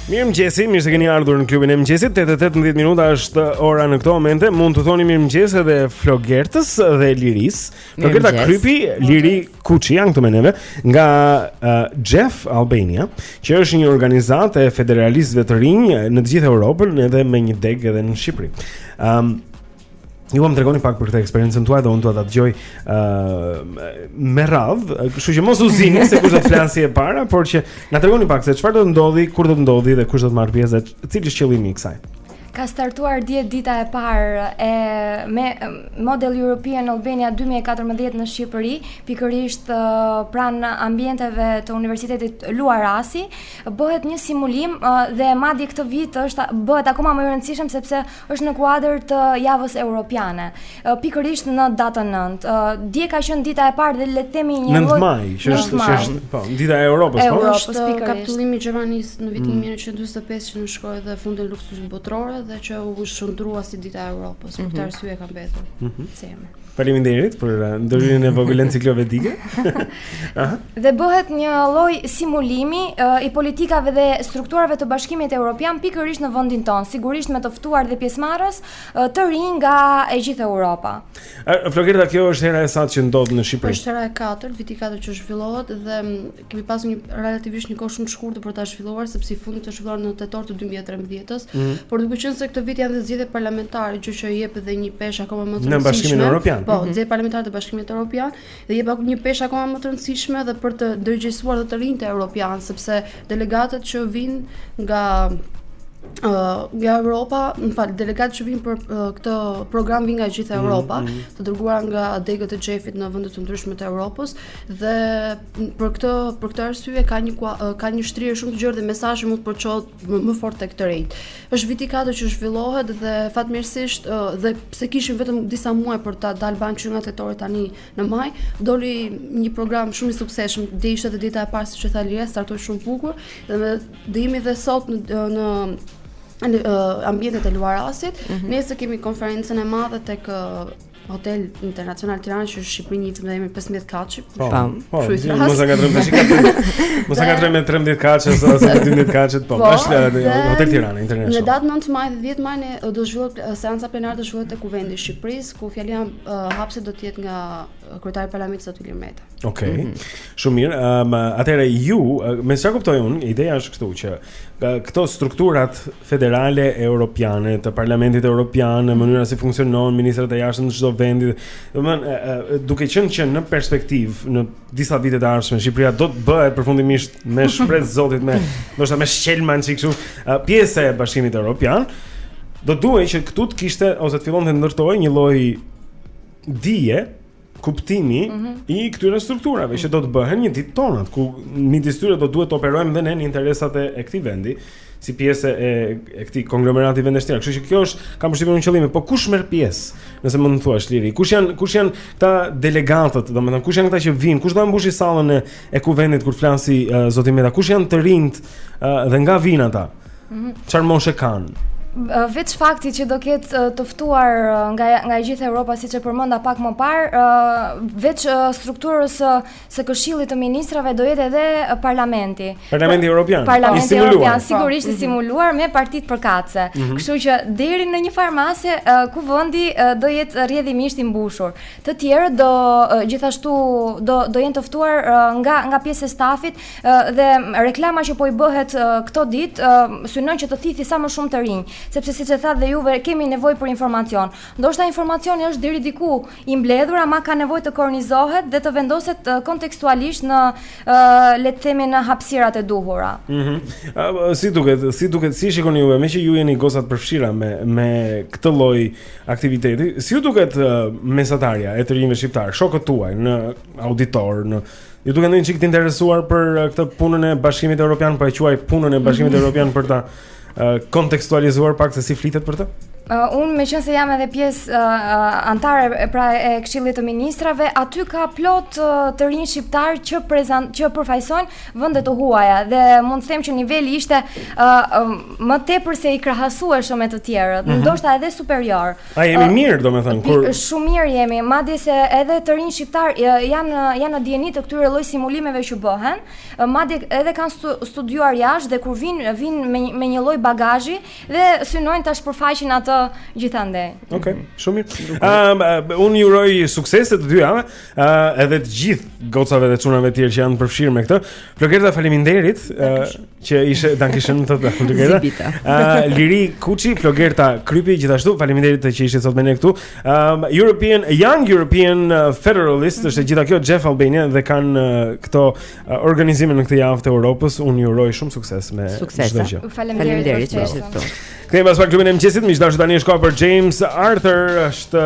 Mirëmëngjesi, mirë se keni ardhur në klubin e mëngjesit 8 e 18 minuta është ora në këto momente Mund t'u thoni mirëmëngjes edhe Flogertës dhe Lirisë Flogerta Krypi, Liri Kuçi janë këtu me neve Nga uh, JEF Albania Që është një organizatë e federalistëve të rinj Në të gjithë Europën edhe me një degë edhe në Shqipëri um, Ju më tregoni pak për këtë eksperiencën tuaj dhe unë dua ta dëgjoj ë uh, me radhë, kështu që mos u zini se kush do të flasë e para, por që na tregoni pak se çfarë do të ndodhë, kur do të ndodhë dhe kush do të marrë pjesë, cili është qëllimi i kësaj. Ka startuar dje dita e parë e me Model European Albania 2014 në Shqipëri, pikërisht pranë ambienteve të Universitetit Luarasi, bëhet një simulim dhe madje këtë vit është bëhet akoma më i rëndësishëm sepse Është në kuadër të Javës Europiane, pikërisht në datën 9. Dje ka qenë dita e parë dhe le të themi një lloj 9 maj, që është që është, po, dita e Europës, po. Është kapitullimi i Gjermanisë në vitin 1945 mm. që shënoi dhe fundin luftës botërore dhe që u shndërrua si dita e Europës, për këtë mhm. arsye ka mbetur. Mhm. Semë. Faleminderit për uh, ndërhyrjen e vogël enciklopedike. dhe bëhet një lloj simulimi uh, i politikave dhe strukturave të Bashkimit Evropian pikërisht në vendin tonë, sigurisht me të ftuar dhe pjesëmarrës uh, të rinj nga e gjithë Europa. Flogerta, kjo është hera e satë që ndodh në Shqipëri. Është hera e katërt, viti i katërt që zhvillohet dhe Kemi pasur një relativisht një kohë shumë të shkurtër për ta zhvilluar, sepse i fundit është zhvilluar në tetor të 2013-s, mm -hmm. por duke qenë se këtë vit janë dhe zgjedhjet parlamentare, gjë që jep edhe një peshë akoma më të rëndësishme. Në Bashkimin Evropian. Po, mm -hmm. zgjedhjet parlamentare të Bashkimit Evropian dhe jep një peshë akoma më të rëndësishme dhe për të ndërgjegjësuar dhe të rinjtë europianë, sepse delegatët që vijnë nga uh, nga Europa, më fal, delegatët që vijnë për uh, këtë program vijnë nga gjithë mhm, Europa, mm -hmm. të dërguar nga degët e Xhefit në vende të ndryshme të Evropës dhe Për këtë, për këtë arsye ka një ka një shtrirje shumë të gjerë dhe mesazhi mund të përçohet më, më fort tek të rinjtë. Është viti i katërt që zhvillohet dhe fatmirësisht dhe pse kishim vetëm disa muaj për ta dalë mbanë që nga tetori tani në maj, doli një program shumë i suksesshëm. Dje ishte edhe dita e parë siç e tha Lia, startoi shumë bukur dhe dhe jemi dhe sot në, në në ambientet e Luarasit. Mm -hmm. Nesër kemi konferencën e madhe tek Hotel Internacional Tiranë që në Shqipëri njihet me emrin 15 katëshi. Po, po, mos e ngatërrojmë tash kaçi. Mos e ngatërrojmë me 13 katëshin ose ose 12 katëshin, po. po është Hotel Tirana International. Në datën 9 maj dhe 10 maj ne do të zhvillohet seanca plenare do zhvillohet te Kuvendi i Shqipërisë, ku fjala hapëse do të jetë nga kryetari i Parlamentit Zoti Ilir Meta. Okej. Mhm. Shumë mirë. Ëm um, atëherë ju, me sa kuptoj unë, ideja është këtu që këto strukturat federale europiane të Parlamentit Europian në mënyrën si funksionon ministrat e jashtëm të çdo vendi, domethënë duke qenë që në perspektivë në disa vite të ardhshme Shqipëria do të bëhet përfundimisht me shpresë zotit me, ndoshta me shqelma a si kështu, pjesë e Bashkimit Europian, do duhej që këtu të kishte ose të fillonte ndërtohej një lloj dije kuptimi mm -hmm. i këtyre strukturave mm -hmm. që do të bëhen një ditë tonat ku midis tyre do duhet të operojmë dhe ne në interesat e këtij vendi si pjesë e e këtij konglomerati vendesh të tjera. Kështu që ky është kam përshtypjen unë qëllimi, po kush merr pjesë? Nëse mund të thuash Liri, kush janë kush janë këta delegatët, domethënë kush janë këta që vijnë, kush do ta mbushi sallën e e kuvendit kur të flasi uh, zoti Meta, kush janë të rinjtë uh, dhe nga vijnë ata? Mhm. Çfarë moshe kanë? Veç fakti që do ketë të ftuar nga nga e gjithë Europa siç e përmenda pak më parë, veç strukturës së Këshillit të Ministrave do jetë edhe parlamenti. Parlamenti Evropian. Parlamenti Evropian sigurisht i mhm. simuluar me partitë përkatëse. Mhm. Kështu që deri në njëfarë mase kuvendi do jetë rrjedhimisht i mbushur. Të tjerë do gjithashtu do do jenë të ftuar nga nga pjesë e stafit Dhe reklama që po i bëhet këto ditë synon që të thithi sa më shumë të rinj, sepse siç e the dhe juve kemi nevojë për informacion. Ndoshta informacioni është deri diku i mbledhur, ama ka nevojë të kornizohet dhe të vendoset kontekstualisht në le të themi në hapësirat e duhura. Mhm. Si duket, si duket, si shikoni juve, meqë ju jeni goca të përfshira me me këtë lloj aktiviteti, si ju duket mesatarja e të rinjve shqiptarë, shokët tuaj në auditor, në Ju duken ndonjë çik të interesuar për uh, këtë punën e Bashkimit Evropian, po e quaj punën e Bashkimit Evropian për ta uh, kontekstualizuar pak se si flitet për të? Uh, unë meqenëse jam edhe pjesë uh, uh, anëtare pra e këshillit të ministrave, aty ka plot uh, të rinj shqiptarë që, prezant, që përfaqësojnë vende të huaja dhe mund të them që niveli ishte uh, um, më tepër se i krahasueshëm me të tjerët, mm -hmm. ndoshta edhe superior. A jemi mirë, domethënë, kur... Shumë mirë jemi, madje se edhe të rinjtë shqiptarë janë, janë në dijeni të këtyre lloj simulimeve që bëhen, madje edhe kanë studuar jashtë dhe kur vijnë vijnë me, me një lloj bagazhi dhe synojnë ta shpërfaqin atë gjithandej. Okej, okay, shumë mirë. Um, unë ju uroj suksese të dyjave, uh, edhe të gjithë gocave dhe çunave të tjerë që janë përfshirë me këtë. Flogerta, faleminderit. Uh, që ishte ta kishin më të të flugera. Ëh, Liri Kuçi, Flogerta Krypi gjithashtu. Faleminderit që ishit sot me ne këtu. Ëm European Young European uh, Federalist, mm -hmm. është gjithë kjo JEF Albania dhe kanë uh, këto uh, organizime në këtë javë të Europës. Unë ju uroj shumë sukses me çdo gjë. Faleminderit që ishit këtu. Kemi pas pak klubin e mëngjesit, miq të dashur tani është koha për James Arthur, është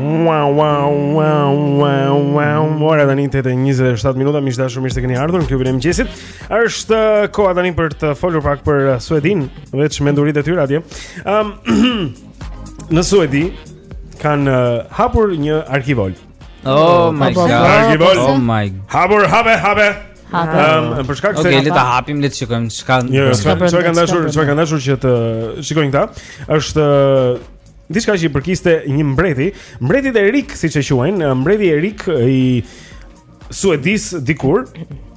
Wow, wow, wow, wow, wow Ora tani tetë e 27 minuta miq të dashur mirë se keni ardhur në klubin e mëngjesit është uh, koha tani për të folur pak për uh, Suedinë dhe çmenduritë e tyra atje um, Në Suedi Kanë uh, hapur një arkivol Oh my god Arkivol Oh my god Hapur, hape, hape Hapim. Ëm, për shkak se Okej, le ta hapim, le të shikojmë çka Jo, jo, çfarë çfarë kanë dashur, çfarë kanë dashur që të shikojnë këta, është uh, diçka që i përkiste një mbreti, mbreti Erik siç e quajnë, mbreti Erik i Suedisë dikur,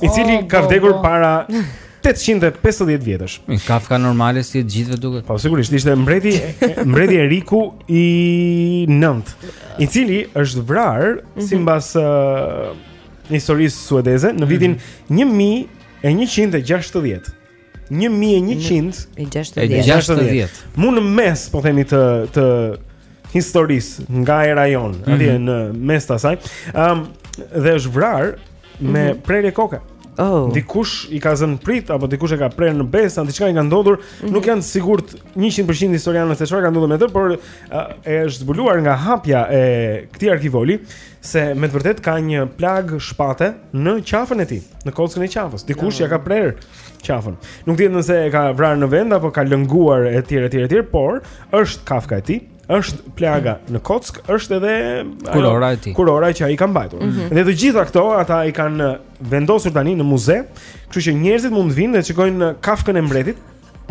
i oh, cili ka vdekur para 850 vjetësh. Mi kafka normale si të gjithëve duket. Po sigurisht ishte mbreti mbreti Eriku i 9, i cili është vrarë mm -hmm. sipas uh, historisë suedeze në vitin mm -hmm. 1160. 1160. Mu në mes, po themi të të historisë nga era jonë, mm -hmm. atje mhm. në mes të saj. Ëm um, dhe është vrarë mm -hmm. me mhm. prerje koke. Oh. Dikush i ka zënë pritë apo dikush e ka prerë në besë, diçka i ka ndodhur, mm -hmm. nuk janë të sigurt 100% historianët se çfarë ka ndodhur me të, por e është zbuluar nga hapja e këtij arkivoli se me të vërtetë ka një plagë shpate në qafën e tij, në kockën e qafës. Dikush ja ka prerë qafën. Nuk dihet nëse e ka vrarë në vend apo ka lënguar etj etj etj, por është kafka e tij, është plaga në kockë, është edhe ajo- Kurora e tij. Kurora që ai ka mbajtur. Mhm. Dhe të gjitha këto ata i kanë vendosur tani në muze, kështu që njerëzit mund të vinë dhe të shikojnë kafkën e mbretit.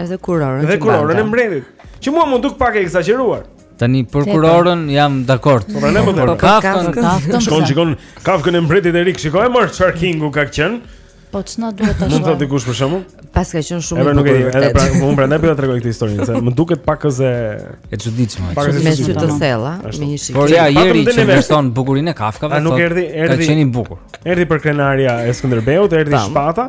Edhe kurorën. Edhe kurorën e mbretit. Që mua më duket pak e ekzagjeruar. Tani për kurorën jam dakord. Po pra po për kafkën, kafkën. Shkon shikon kafkën e mbretit Erik, shikoj më çfarë kingu ka qenë. Po ç'na duhet ta shoh. Mund të thotë dikush për shembull? Paska qenë shumë. Edhe nuk e di, edhe pra, unë prandaj po ta tregoj këtë historinë, se më duket pak si e çuditshme. Pak si me sy të thella, me një shikim. Por ja, Ieri që vlerëson bukurinë e kafkave. A nuk erdhi, erdhi. Ka qenë i bukur. Erdhi përkrenarja e Skënderbeut, erdhi shpata.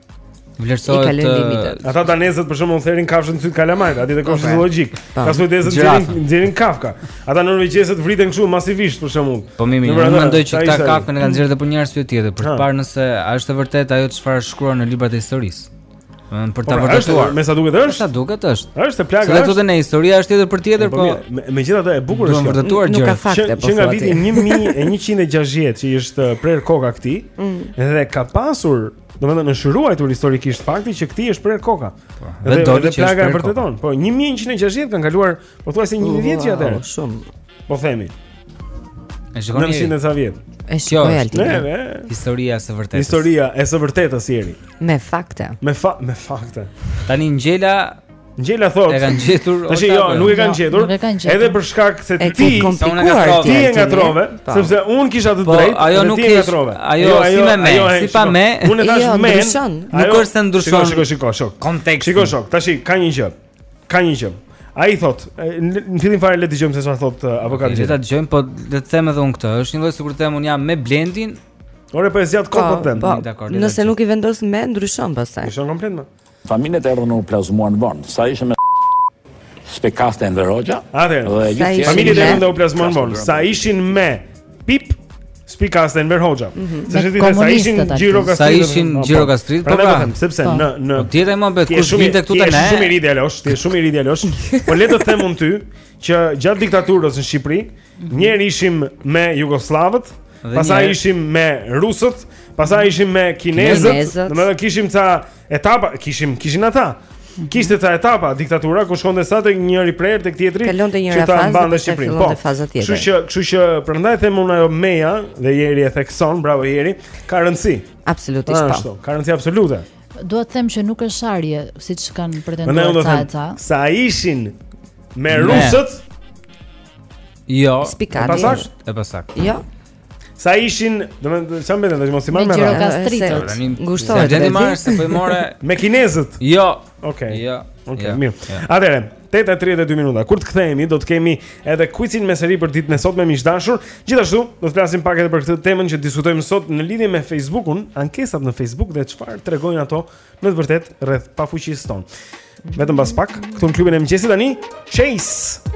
vlerësohet të limitet. Ata danezët për shembull therin kafshën në sytë kalamajve, aty te kopshti zoologjik. Po, Ka suedezët që nxjerrin kafka. Ata norvegjezët vriten kështu masivisht për shembull. Po Mimi, unë mendoj që ata kafkën e kanë nxjerrë edhe për një arsye tjetër, për të parë nëse a është e vërtetë ajo çfarë shkruan në librat e historisë. Domethënë për ta po, pra, vërtetuar. Me sa duket është? Sa duket është. Është plagë. Sa duket ne historia është tjetër për tjetër, po. po megjithatë e bukur është. Vërtetuar gjë. Nuk ka fakte po. Që nga viti 1160 që i është prerë koka këtij mm. dhe ka pasur Domethënë është ruajtur historikisht fakti që këtij i është prerë koka. Po, dhe dhe plaga e vërteton. Po 1160 kanë kaluar pothuajse 1000 vjet që atëherë. Shumë. Po themi. E shikoni. Nëntëqind e sa vjet. E shikoj Altin. Ne, ne. Historia e së vërtetës. Historia e së vërtetës Ieri. Me fakte. Me fa me fakte. Tani Ngjela Ngjela thotë. E kanë gjetur. Tash jo, nuk e kanë jo, gjetur. Edhe për shkak se ti ti e ngatërrove, sepse unë kisha të po, drejtë. Po, ajo nuk e ngatërrove. Ajo si me me, si pa me. Unë tash jo, me. Nuk është se ndryshon. Shiko, shiko, shiko, shiko. Kontekst. Shiko, shiko. Tash ka një gjë. Ka një gjë. Ai thotë, në fillim fare le të dëgjojmë se çfarë thotë uh, avokati. Le ta dëgjojmë, po le të them edhe unë këtë. Është një lloj sikur të them unë jam me Blendin. Ore po e zgjat kohën po, po, po. Dakord. Nëse nuk i vendos me, ndryshon pastaj. Ndryshon komplet më. Familjet erdhën u plazmuan vonë. Sa ishin me Spekas të Enver Hoxha Atëherë, sa ishin me Familjet erdhën dhe u plazmuan vonë. Sa ishin me Pip Spekas të Enver Hoxha. Mhm. Sa ishin me Sa ishin gjirokastritë. Sa ishin gjirokastritë. Pra ne vetëm sepse po. në në po, Tjetër e më bëhet kush vinte këtu te ne. Ti shumë i ri djalosh, ti shumë i ri djalosh. Po le të them unë ty që gjatë diktaturës në Shqipëri, mhm. njëherë ishim me jugosllavët, pastaj ishim me rusët, Pastaj ishim me kinezët, domethënë kishim ca Etapa, kishim, kishin ata. Mhm. Kishte ca etapa diktatura ku shkonte sa tek njëri prehër tek tjetri. Kalonte një fazë. Ata mbanin Shqipërinë. Po, faza tjetër. Kështu që, kështu që prandaj them unë ajo Meja dhe Jeri e thekson, bravo Jeri, ka rëndësi. Absolutisht po. Ashtu, ka rëndësi absolute. Dua të them që nuk është sharje siç kanë pretenduar ata ata. Sa ishin me rusët? Jo. Spikali. E pasaktë. Jo. Sa ishin, do të thonë, sa mbetën tash mos i marr me radhë. Gjirokastritët. Ngushtohet. Gjeni marrë se po i more me kinezët. Jo. Okej. Okay. Jo. Okej, okay, jo. mirë. Jo. Atëherë, 8:32 minuta. Kur të kthehemi, do të kemi edhe quizin me seri për ditën e sotme, miq të dashur. Gjithashtu, do të flasim pak edhe për këtë temën që diskutojmë sot në lidhje me Facebookun, ankesat në Facebook dhe çfarë tregojnë ato në të vërtetë rreth pafuqisë tonë. Vetëm pas pak, këtu në klubin e mëngjesit tani, Chase.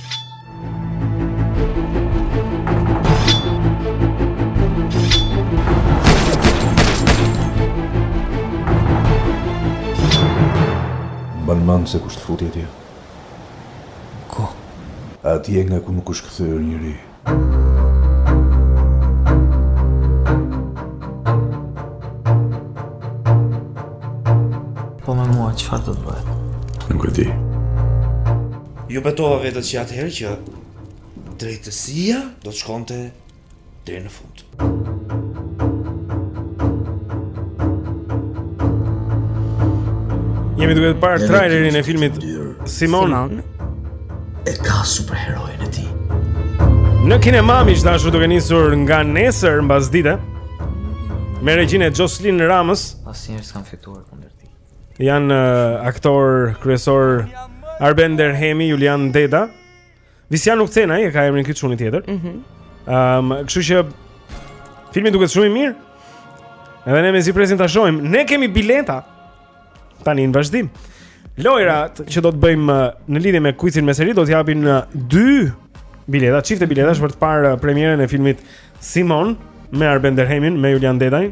Mban mend se kush të futi atje? Ku? Atje nga ku nuk është kthyer njeri. Po me mua çfarë do të bëhet? Nuk e di. Iu betova vetes që atëherë që drejtësia do të shkonte deri në fund. Jemi duke parë trailerin e filmit Simon. Simon. E ka superheroin e tij. Në kinema miq të dashur duke nisur nga nesër mbasdite. Me regjinë e Jocelyn Ramës. Asnjëherë s'kam fituar kundër tij. Janë uh, aktorë kryesorë Arben Derhemi, Julian Deda. Visjan Ukcenaj e ka emrin ky çuni tjetër. Mhm. Mm Ëm, um, kështu që filmi duket shumë i mirë. Edhe ne mezi presim ta shohim. Ne kemi bileta tani në vazhdim. Lojërat që do të bëjmë uh, në lidhje me kuicin me seri do të japin uh, dy bileta, çifte biletash për të parë uh, premierën e filmit Simon me Arben Derhemin me Julian Dedaj.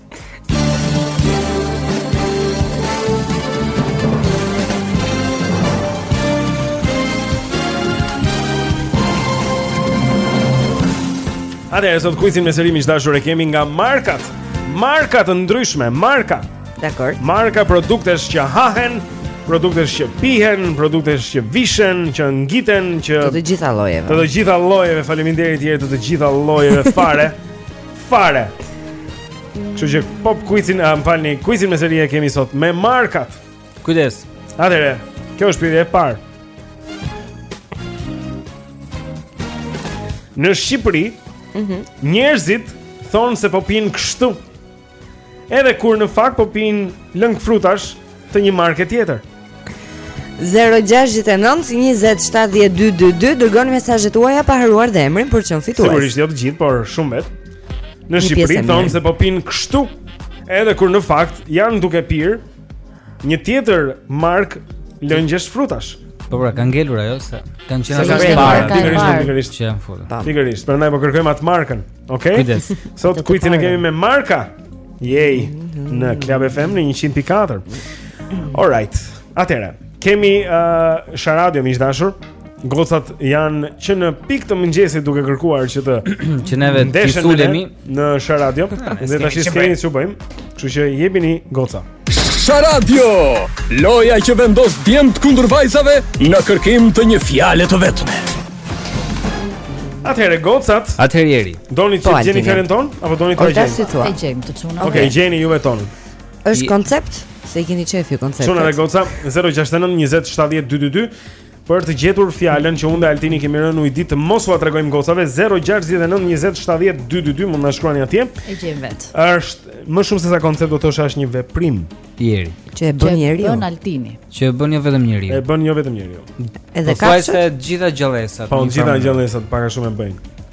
Atëherë sot kuizin me seri miq të dashur e kemi nga markat. Marka të ndryshme, marka. Dakor. Marka produktesh që hahen, produktesh që pihen, produktesh që vishen, që ngiten, që të të gjitha llojeve. Të të gjitha llojeve, faleminderit Jeri të të gjitha llojeve fare. fare. Kështu që pop kuizin, a më falni, kuizin me seri e kemi sot me markat. Kujdes. Atëherë, kjo është pyetja e parë. Në Shqipëri, mhm, njerëzit thonë se po pinë kështu. Edhe kur në fakt po pinë lëng frutash të një marke tjetër. 069 20 70 222. Dërgoni mesazhet tuaja pa harruar dhe emrin për të qenë fitues. Sigurisht jo të gjithë, por shumë vetë në Shqipëri thonë se po pinë kështu edhe kur në fakt janë duke pirë një tjetër markë lëngjesh frutash. Po pra, ka ngelur ajo se kanë qenë ashtu të parë. Pikërisht, pikërisht që janë futur. Pikërisht, prandaj po kërkojmë atë markën. Okej. Okay. Kujdes. Sot kuizin e kemi me marka. Yay. Në Club FM në 104. All right. Atëherë. Kemi uh, Sharadio miq të dashur. Gocat janë që në pikë të mëngjesit duke kërkuar që të që neve të sulemi në Sharadio. Dhe tashi s'kemi ç'u bëjmë. Kështu që jepini goca. Sharadio! Loja që vendos djemtë kundër vajzave në kërkim të një fjale të vetme. Atëherë gocat. Atëherë Jeri. Doni të po, gjeni fjalën tonë apo do t'jua gjejmë? E gjejmë te çunat. Okej, okay, gjeni juve tonën. Është koncept? Se i keni qejf konceptet. Çuna dhe goca 069 20 70 222. Për të gjetur fjalën që unë dhe Altini kemi rënë ujdi të mos ua tregojmë gocave 069 20 70 222, mund të na shkruani atje. E gjejmë vetë. Është më shumë sesa koncept do të thosha është një veprim Jeri. Që e bën njeriu. Që e bën Altini. Që e bën jo vetëm njeriu. E bën jo vetëm njeriu. Edhe po kafshët. Po të gjitha gjallesat. Po të gjitha gjallesat pak a shumë e bëjnë.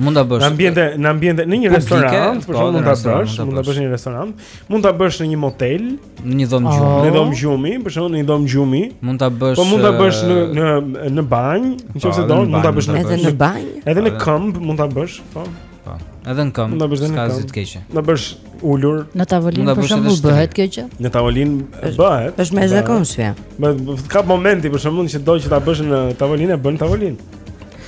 Mund ta bësh. Në ambiente, në ambiente, në një restorant, për po, shembull mund ta bësh, mund ta bësh në një restorant, mund ta bësh në një motel, në një dhomë gjumi, në dhomë gjumi, për shembull në një dhomë gjumi. Mund ta bësh. Po mund ta bësh në në në banjë, nëse po, do, mund ta bësh në banjë. Edhe në banjë. Edhe në këmbë mund ta bësh, po. Po. Edhe në këmbë. S'ka gjë të keqe. Ta bësh ulur. Në tavolinë për shembull bëhet kjo gjë? Në tavolinë bëhet. Është më zakonshme. Me të kap momenti për shembull që do që ta bësh në tavolinë, e bën në tavolinë.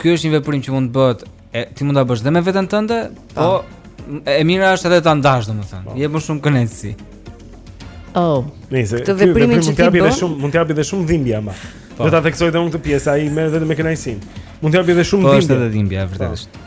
Ky është një veprim që mund të bëhet, ti mund ta bësh dhe me veten tënde, po, po e mira është edhe ta ndash domethënë. Po. Jep më shumë kënaqësi. Oh. Nice. Këtë veprimin që ti bën, mund të japi edhe shumë dhimbje ama. Po. Do ta theksoj edhe unë këtë pjesë, ai merr vetëm me kënaqësinë. Mund të japi edhe shumë dhimbje. Po është edhe dhimbje, vërtet është.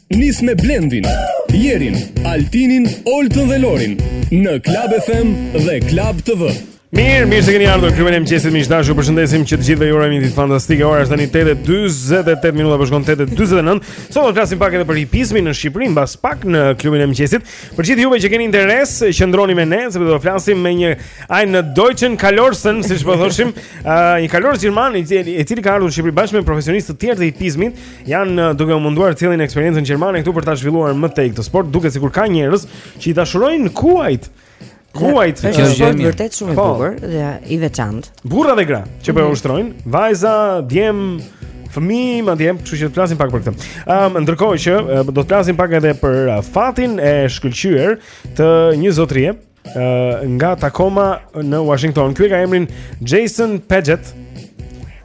Nis me Blendin, Jerin, Altinin, Oltën dhe Lorin në Club FM dhe Club TV. Mirë, mirë se keni ardhur në klubin e mëngjesit miq të dashur. Ju përshëndesim që të gjithëve ju urojmë një ditë fantastike. Ora është tani 8:48 minuta, po shkon 8:49. Sot do të flasim pak edhe për hipizmin në Shqipëri, mbas pak në klubin e mëngjesit. Për gjithë juve që keni interes, qëndroni me ne, sepse do të flasim me një ein Deutschen Kalorsen, siç po thoshim, uh, një kalorës gjerman i cili i cili ka ardhur në Shqipëri bashkë me profesionistë të tjerë të hipizmit. Janë uh, duke u munduar të sjellin eksperiencën gjermane këtu për ta zhvilluar më tej këtë sport, duket sikur ka njerëz që i dashurojnë kuajt. Kuajt që është sport vërtet shumë i po. bukur dhe i veçantë. Burra dhe gra që po e mhm. ushtrojnë, vajza, djem, fëmijë, madje, kështu që të flasim pak për këtë. Ëm um, ndërkohë që uh, do të flasim pak edhe për uh, fatin e shkëlqyer të një zotërie nga Tacoma në Washington. Ky ka emrin Jason Padgett.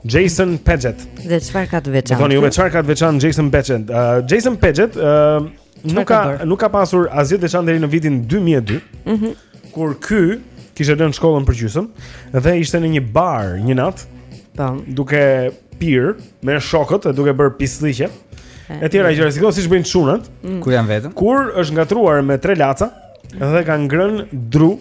Jason Padgett. Dhe çfarë ka të veçantë? Thoni ju çfarë ka të veçantë Jason Padgett? Uh, Jason Padgett uh, nuk ka nuk ka pasur asgjë të veçantë deri në vitin 2002. Mhm. Mm kur ky kishte lënë shkollën përgjysmë dhe ishte në një bar një natë. Tam. Po. Duke pirë me shokët e duke bërë pisllëqe. Etj, gjëra sikur siç bëjnë çunat. Mm. Kur janë vetëm? Kur është ngatërruar me tre laca? Dhe ka ngrënë dru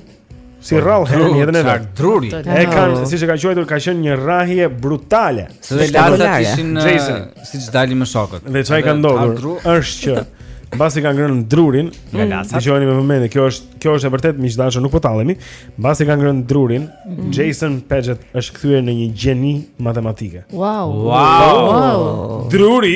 si po, rrallë herë në jetën e vet. Druri. E kanë, siç e ka quajtur, ka qenë një rrahje brutale. Se dhe larta kishin Jason, siç dalin me shokët. Dhe ça i ka ndodhur. Është që Mbasi ka ngrënë drurin. Dëgjoni me vëmendje, kjo është kjo është e vërtetë miq të dashur, nuk po tallemi. Mbasi ka ngrënë drurin, mhm. Jason Padgett është kthyer në një gjeni matematike. Wow. Wow. Druri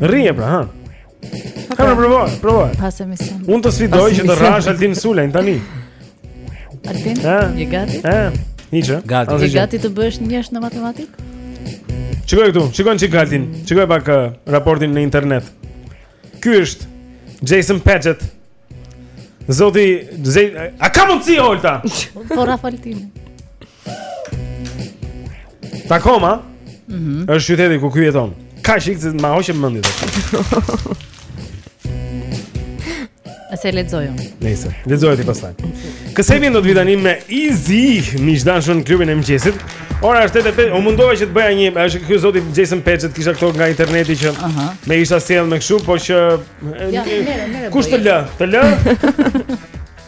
Rrihe pra, ha. Okay. Kam provuar, provuar. Pas emisionit. Unë të sfidoj që të rrahësh Altin Sulajn tani. Altin, je gati? Ëh. Niçë. Gati. Je gati të bësh njësh në matematikë? Shikoje këtu, shiko një çik Altin. Shikoje pak uh, raportin në internet. Ky është Jason Padgett. Zoti, a ka mundësi Olta? Po rrah Altin. Tacoma mm -hmm. është qyteti ku ky jeton. Shih një çik se ma hoqë mendjen. A ta lexoj unë. Nëse, lexoje ti pastaj. Kësemi do të vijë tani me Easy, miq të dashur në klubin e mëngjesit. Ora është edhe u mundova që të bëja një, është ky zoti Jason Padgett, kisha këto nga interneti që uh -huh. me isha sjell me kështu, po që ja, kush të lë? Të lë?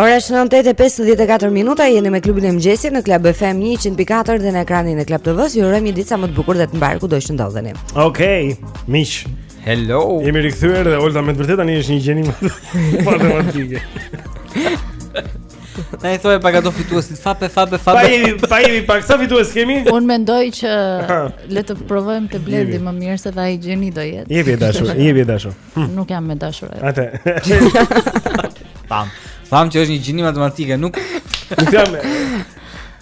Ora shënon 8:54 minuta, jeni me klubin e mëngjesit në Club FM 100.4 dhe në ekranin e Club TV-së. Ju urojmë një ditë sa më të bukur dhe të mbarë kudo që ndodheni. Okej, okay, miq. Hello. Jemi rikthyer dhe Olta me të vërtetë tani është një gjeni matematike. Na i thuaj pak ato fituesit fape fape fape. Pa jemi, pa jemi pak sa fitues kemi? Unë mendoj që le të provojmë te Blendi më mirë se ta i gjeni do jetë. Jepi e dashur, jepi e dashur. Hm. Nuk jam me dashur. Atë. Tham. Tham që është një gjeni matematike, nuk nuk jam.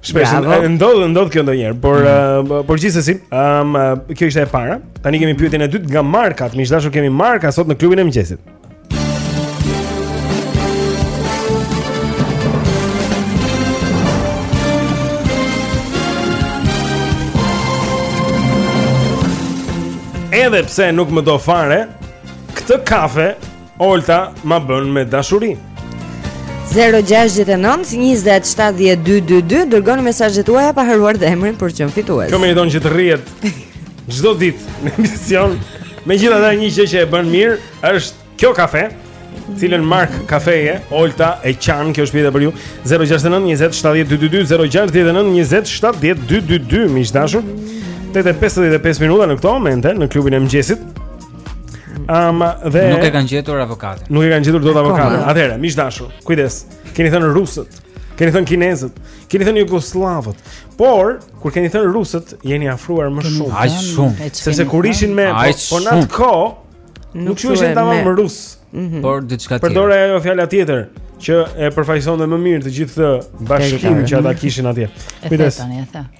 Shpesh ndodh, ndodh kjo ndonjëherë, por mm. uh, por gjithsesi, ëm um, kjo ishte e para. Tani kemi pyetjen e dytë nga markat. Miq të dashur kemi marka sot në klubin e mëngjesit. Edhe pse nuk më do fare, këtë kafe Olta ma bën me dashuri. 0-6-9-27-12-2 Dërgoni mesazhet tuaja pa harruar dhe emrin për të qenë fitues Kjo meriton që të rrihet çdo ditë në emision Megjithatë një gjë që e bën mirë është kjo kafe Cilën markë kafeje Olta e qan Kjo është pyetje për ju 0-6-9-27-12-2 0-6-9-27-12-2 Miq të dashur 8-55 minuta në këto momente Në klubin e mëngjesit Um, dhe nuk e kanë gjetur avokatin. Nuk e kanë gjetur dot avokatin. Atëherë, miq të dashur, kujdes. Keni thënë rusët, keni thënë kinezët, keni thënë jugosllavët. Por, kur keni thënë rusët, jeni afruar më shumë. Aq shumë. Sepse kur ishin me po, po në atë kohë, nuk quheshin tamam rusë. Mhm. Por diçka tjetër. Përdorej ajo fjala tjetër që e përfaqësonte më mirë të gjithë këtë bashkim që ata kishin atje. Kujdes.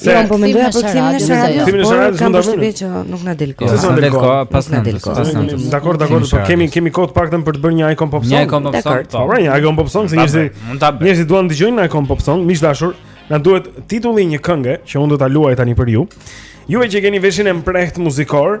Se unë po mendoja për kthimin e Sharadios, kthimin e Sharadios kam përshtypje që nuk na del kohë. Nuk na del kohë, pas na del kohë. Dakord, dakord, po kemi kemi kohë të paktën për të bërë një Icon Pop Song. Një Icon Pop Song. Po, pra, një Icon Pop Song, se njerëzit njerëzit duan të dëgjojnë Icon Pop Song, miq të dashur, na duhet titulli i një kënge që unë do ta luaj tani për ju. Juve që keni veshin e mprehtë muzikor,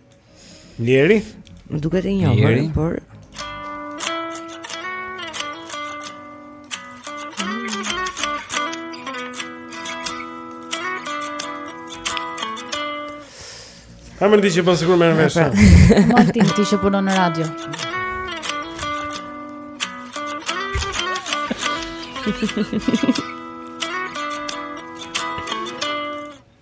Njeri? Më duket e njohur, Njeri? por Ha më ndiqë po sikur më në vesh. Martin ti që punon në radio.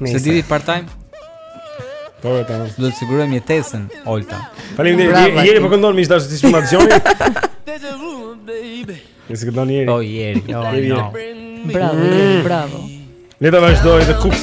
S'e di ti part time? Po vetë. Po. Do të sigurojmë jetesën Olta. Faleminderit. Jeri po këndon miq të dashur siç më dëgjoni. Ne se këndon Jeri. Oh Jeri. Oh, Jeri. No. Bravo, mm. bravo. Le të vazhdojë të kuks.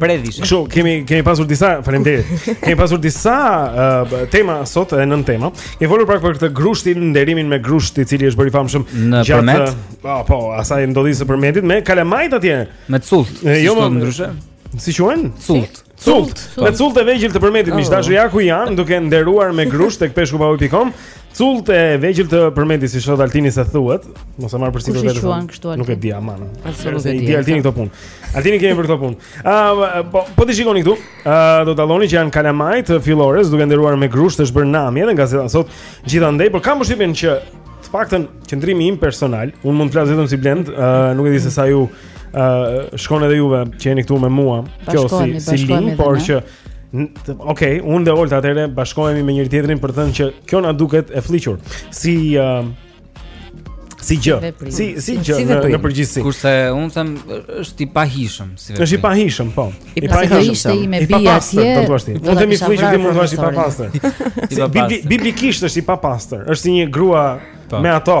Predishe. Kështu kemi kemi pasur disa, faleminderit. kemi pasur disa uh, tema sot edhe nën tema. Kemi folur pak për këtë grushtin, nderimin me grusht i cili është bërë i famshëm në Përmet. Po, po, asaj ndodhisë së Përmetit me kalamajt atje. Me cullt. Jo më ndryshe. Si quhen? Cullt. Cullt. Me cullt e vegjël të Përmetit, oh. miq të dashur, ja ku janë duke nderuar me grusht tek peshkupauje.com. Cullt e vegjël të Përmetit si ç'thot Altini se thuhet, mos e marr përsipër vetë. Nuk e di aman. I di Altini këto punë. Altinin kemi për këto punë. Ëm ah, po po t'i shikoni këtu. Ë ah, do të dalloni që janë kalamajt e fillores duke nderuar me grusht është bërë nami edhe në gazeta sot. Gjithandej, por kam përshtypjen që të paktën qendrimi im personal, un mund të flas vetëm si Blend, ë ah, nuk e di se sa ju ë shkon edhe juve që jeni këtu me mua. Kjo si si link, por që Okej, okay, unë dhe Olta atëhere bashkohemi me njëri-tjetrin për të thënë që kjo na duket e flliqur. Si uh, si gjë. Si si gjë në, në përgjithësi. Kurse unë them është i pahijshëm si vetë. Është i pahijshëm, po. I pahijshëm. Ishte ime bija atje. Unë them i flliqur ti mund të thuash i papastër. Biblikisht është i papastër. Është si një grua po. me ato.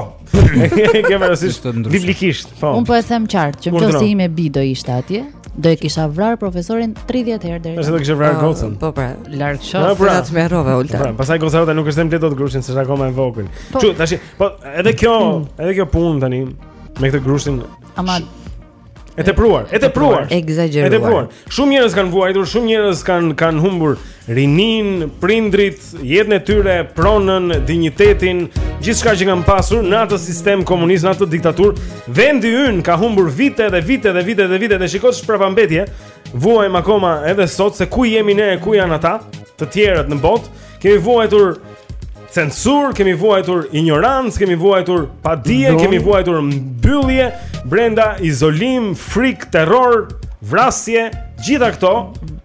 E ke parasysh të ndryshë. Biblikisht, po. Un po e them qartë, që nëse ime bijë do ishte atje, do e kisha vrarë profesorin 30 herë deri. Pastaj do kisha vrarë ah, gocën. Po pra, larg qoftë. Po pra, më rrofsh Olta. Po pra, pastaj goca jota nuk e ngre dot grushtin, se është akoma e vogël. Po. Çu, tash, po edhe kjo, edhe kjo punë tani me këtë grushtin. Ama E tepruar, e tepruar. Ekzagjeruar. E tepruar. Shumë njerëz kanë vuajtur, shumë njerëz kanë kanë humbur rininë, prindërit, jetën e tyre, pronën, dinjitetin, gjithçka që kanë pasur në atë sistem komunist, në atë diktaturë. Vendi ynë ka humbur vite dhe vite dhe vite dhe vite dhe shiko ç'prapambetje. Vuajmë akoma edhe sot se ku jemi ne e ku janë ata, të tjerët në botë. Kemi vuajtur censurë, kemi vuajtur injorancë, kemi vuajtur padije, kemi vuajtur mbyllje brenda izolim, frikë, terror, vrasje, gjitha këto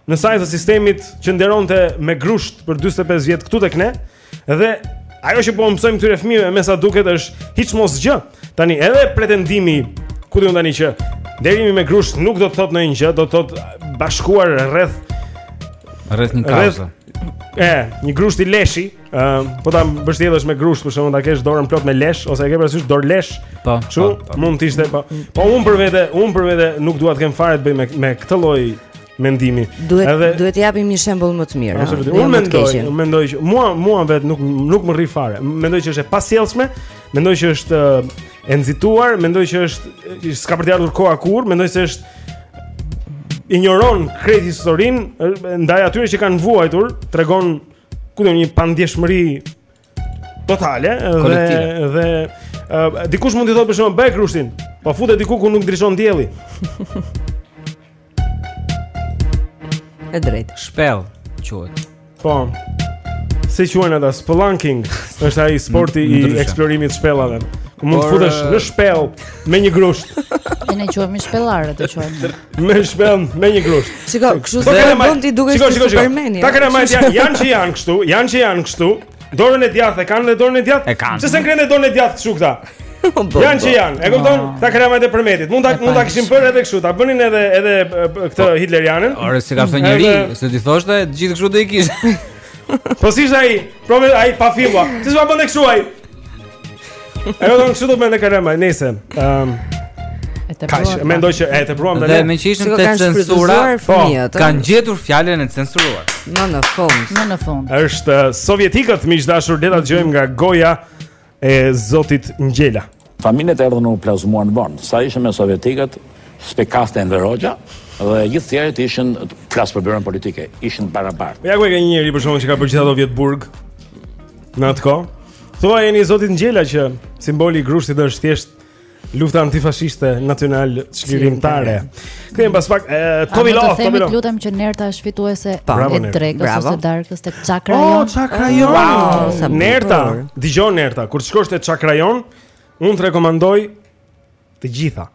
në sajë të sistemit që nderonte me grusht për 45 vjet këtu tek ne dhe ajo që po u mësojmë këtyre fëmijëve me sa duket është hiç mosgjë. Tani edhe pretendimi i këtij tani që nderimi me grusht nuk do të thotë ndonjë gjë, do të thotë bashkuar rreth rreth një kauze. E, një grusht i leshi, ë, uh, po ta mbështjellësh me grusht, për shembull, ta kesh dorën plot me lesh ose e ke parasysh dorë lesh? Po. Kështu po, po. mund të ishte po. Po un për vete, un për vete nuk dua të kem fare të bëj me me këtë lloj mendimi. Duhet edhe, duhet të japim një shembull më të mirë. Unë jo mendoj, unë mendoj që mua mua vet nuk nuk më rri fare. Mendoj që është e pasjellshme, mendoj që është e nxituar, mendoj që është s'ka për të ardhur koha kurrë, mendoj se është injoron krejt historinë ndaj atyre që kanë vuajtur, tregon kudo një pandjeshmëri totale dhe dhe uh, dikush mund të thotë për shembull bëj grushtin, po futet diku ku nuk ndriçon dielli. e drejtë. Shpellë quhet. Po. Si quhen ata? Spelunking. Është ai sporti i eksplorimit të shpellave. Ku mund të futesh në shpellë. me një grusht. Ne ne quajmë shpellarë të quajmë. Në shpellë me një grusht. Shiko, kështu se mund të dukesh si Supermani. Ta kanë marrë janë janë që janë kështu, janë që janë kështu. Dorën e djathtë e kanë dhe dorën e djathtë. Pse s'e ngrenë dorën e djathtë kështu këta? Janë që janë. E kupton? Ah. Ta kremtja e Përmetit. Mund ta mund ta kishin bërë edhe kështu. Ta bënin edhe edhe këtë po, hitlerianen. Ore si ka thënë njëri, se ti thoshte, gjithë kështu do i kish. Po si ai, prove ai pa fillua. Ti s'ma bën kështu ai. E do të kështu do më ne kalojmë ai nëse. Ehm. Kaq, mendoj që e tepruam tani. Dhe me që ishim te censura, po, kam gjetur fjalën e censuruar. Në në fund. Në në fund. Është uh, sovjetikët miq të dashur, le ta dëgjojmë nga goja e zotit Ngjela. Familjet erdhën u plazmuan vonë. Sa ishin me sovjetikët, spekaste e ndërroja dhe gjithë të tjerët ishin flas për byronë politike, ishin të barabartë. Ja ku e ka një njeri për shkakun që ka për gjithë ato vjet burg, Në atë kohë, thuajeni zotit Ngjela që simboli i grushtit është thjesht lufta antifashiste nacional çlirimtare. Kthehemi pas pak e Tove Lo, të themi të lutem që Nerta është fituese e drekës ose darkës tek Çakra Jon. Oh, Çakra Jon. Wow, Nerta, dëgjo Nerta, kur të shkosh te Çakra Jon, unë të rekomandoj Të gjitha.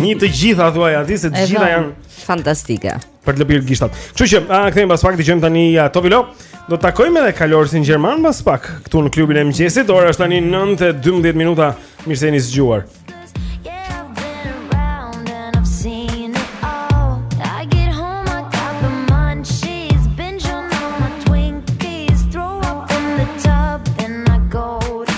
Një të gjitha thuaj atij se të gjitha janë fantastike. Për të lëpirë gishtat. Kështu që, a kthehemi pas pak dëgjojmë tani ja Tove Lo. Do të takojmë edhe kalorësin gjerman pas pak këtu në klubin e mëngjesit. Ora është tani 9:12 minuta. Mirë se jeni zgjuar.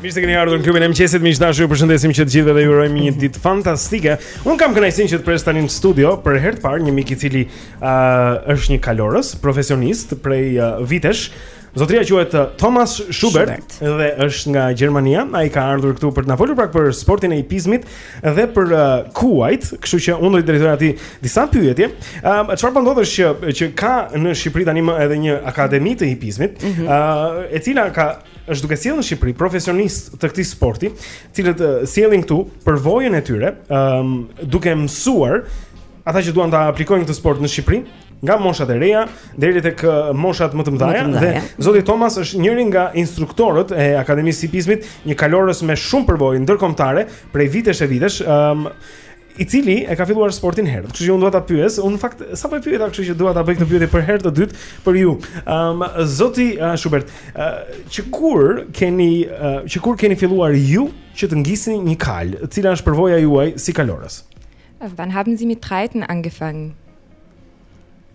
Mirë se keni ardhur në klubin e mëngjesit. Miq të dashur, ju përshëndesim që të gjithëve dhe ju urojmë një ditë fantastike. Unë kam kënaqësinë që të pres tani në studio për herë të parë një mik i cili ë uh, është një kalorës, profesionist prej uh, vitesh. Zotëria quhet uh, Thomas Schubert, Schubert dhe është nga Gjermania. Ai ka ardhur këtu për të na folur pak për sportin e hipizmit dhe për uh, kuajt, kështu që unë do t'i drejtoj atij disa pyetje. Ëm uh, çfarë po ndodh është që që ka në Shqipëri tani më edhe një akademi të hipizmit, ë mm -hmm. uh, e cila ka është duke sjellë në Shqipëri profesionistë të këtij sporti, të cilët uh, sjellin këtu përvojën e tyre, um, duke mësuar ata që duan ta aplikojnë këtë sport në Shqipëri, nga moshat e reja deri tek moshat më të mëdha dhe zoti Thomas është njëri nga instruktorët e Akademisë së Hipismit, një kalorës me shumë përvojë ndërkombëtare prej vitesh e vitesh. Ëm um, i cili e ka filluar sportin herët. Kështu që unë dua ta pyes, unë në fakt sapo e pyeta, kështu që dua ta bëj këtë pyetje për herë të dytë për ju. Ëm um, zoti uh, Schubert, uh, që kur keni uh, që kur keni filluar ju që të ngisni një kalë, cila është përvoja juaj si kalorës? Wann haben Sie mit Reiten angefangen?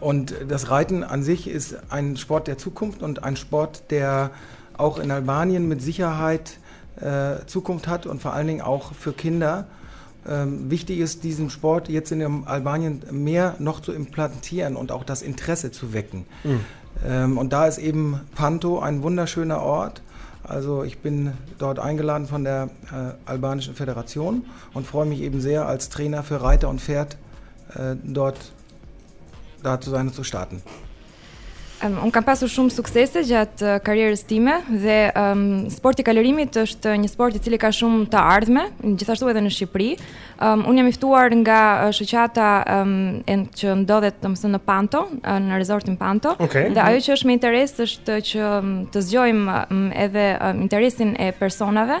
Und das Reiten an sich ist ein Sport der Zukunft und ein Sport, der auch in Albanien mit Sicherheit äh, Zukunft hat und vor allen Dingen auch für Kinder. Ähm, wichtig ist, diesen Sport jetzt in Albanien mehr noch zu implantieren und auch das Interesse zu wecken. Mhm. Ähm, und da ist eben Panto ein wunderschöner Ort also ich bin dort eingeladen von der äh, albanischen Föderation und freue mich eben sehr als Trainer für Reiter und Pferd dort da zu sein und zu starten. Um, unë kam pasur shumë suksese gjatë uh, karrierës time dhe um, sporti i kalërimit është një sport i cili ka shumë të ardhme, gjithashtu edhe në Shqipëri. Um, unë jam i ftuar nga uh, shoqata um, en, që ndodhet domethënë në Panto, uh, në rezortin Panto, okay. dhe ajo që është me interes është që um, të zgjojmë um, edhe um, interesin e personave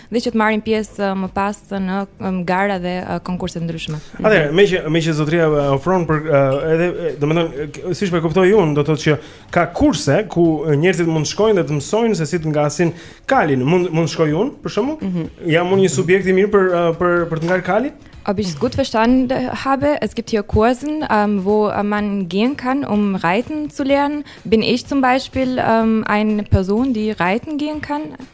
dhe që të marrin pjesë uh, më pas në um, gara dhe uh, konkurse të ndryshme. Atëherë, mhm. meqë meqë zotria uh, ofron për edhe domethënë siç po e kuptoj unë, do të thotë që ka kurse ku njerëzit mund të shkojnë dhe të mësojnë se si të ngasin kalin. Mund mund të shkoj unë, për shembull? Mm -hmm. Jam unë një subjekt i mirë për për për të ngar kalin? Ob ich es gut verstanden habe, es gibt hier Kursen, ähm, wo äh, man gehen kann, um Reiten zu lernen. Bin ich zum Beispiel ähm, eine Person, die reiten gehen kann?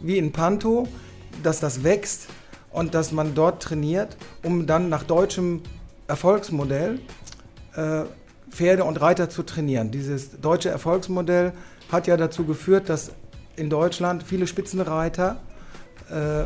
wie in Panto, dass das wächst und dass man dort trainiert, um dann nach deutschem Erfolgsmodell äh, Pferde und Reiter zu trainieren. Dieses deutsche Erfolgsmodell hat ja dazu geführt, dass in Deutschland viele Spitzenreiter äh,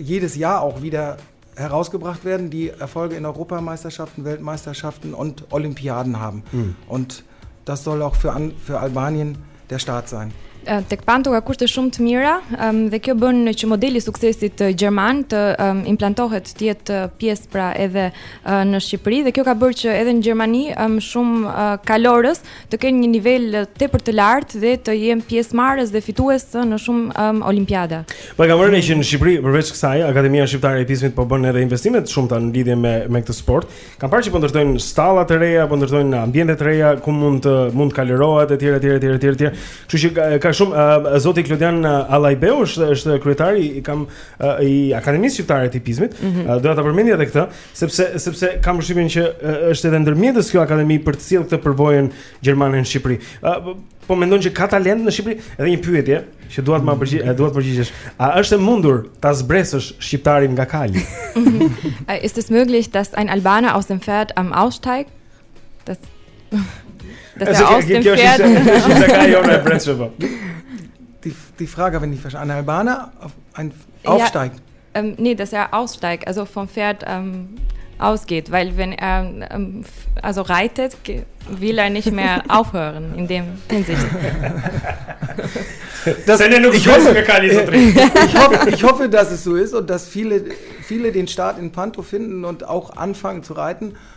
jedes Jahr auch wieder herausgebracht werden, die Erfolge in Europameisterschaften, Weltmeisterschaften und Olympiaden haben. Mm. Und das soll auch für, an, für Albanien der Start sein. Eh, tek Panto ka kushte shumë të mira um, dhe kjo bën që modeli i suksesit eh, gjerman të um, implantohet të jetë eh, pjesë pra edhe uh, në Shqipëri dhe kjo ka bërë që edhe në Gjermani um, shumë uh, kalorës të kenë një nivel tepër të lartë dhe të jenë pjesëmarrës dhe fitues në shumë um, olimpiada. Po kam vënë re që në Shqipëri përveç kësaj Akademia Shqiptare e Hipizmit po bën edhe investime të shumta në lidhje me me këtë sport. Kam parë që po ndërtojnë stalla të reja, po ndërtojnë ambiente të reja ku mund të mund të kalërohet etj etj etj etj etj. Kështu që ka, ka shumë uh, zoti Klodian Allajbeu është është kryetari i kam uh, i Akademisë Shqiptare të Hipizmit. Mm -hmm. uh, doja ta përmendja edhe këtë. Sepse sepse kam përshtypjen që është edhe ndërmjetës kjo akademi për të sjellë këtë përvojën gjermane në Shqipëri. Uh, po mendon që ka talent në Shqipëri? Edhe një pyetje që dua të më përgjigjesh, dua të përgjigjesh. A është e mundur ta zbresësh shqiptarin nga kali? Ist es möglich, dass ein Albaner aus dem Pferd ähm aussteigt? Dass dass er aus dem Pferd. Das ist ja jo ne Bretsche. Die die Frage wenn ich verstanden, ein Albaner auf ein aufsteigt. Ja. ähm, nee, dass er aussteigt, also vom Pferd ähm, ausgeht, weil wenn er ähm, also reitet, will er nicht mehr aufhören in dem Hinsicht. Das, ich, hoffe, ich, hoffe, ich hoffe, dass es so ist und dass viele, viele den Start in Panto finden und auch anfangen zu reiten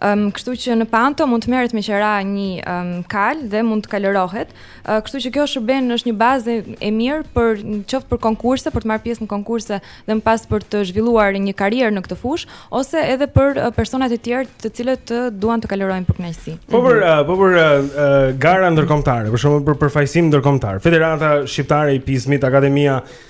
Um, kështu që në panto mund të merret me qera një um, kalë dhe mund të kalërohet. Uh, kështu që kjo shërben është një bazë e mirë për qoftë për konkurse, për të marrë pjesë në konkurse dhe më pas për të zhvilluar një karrierë në këtë fushë ose edhe për uh, persona të tjerë të cilët të uh, duan të kalërojnë për kënaqësi. Po për uh, po për uh, uh, gara ndërkombëtare, për shembull për përfaqësim ndërkombëtar. Federata Shqiptare e Hipizmit, Akademia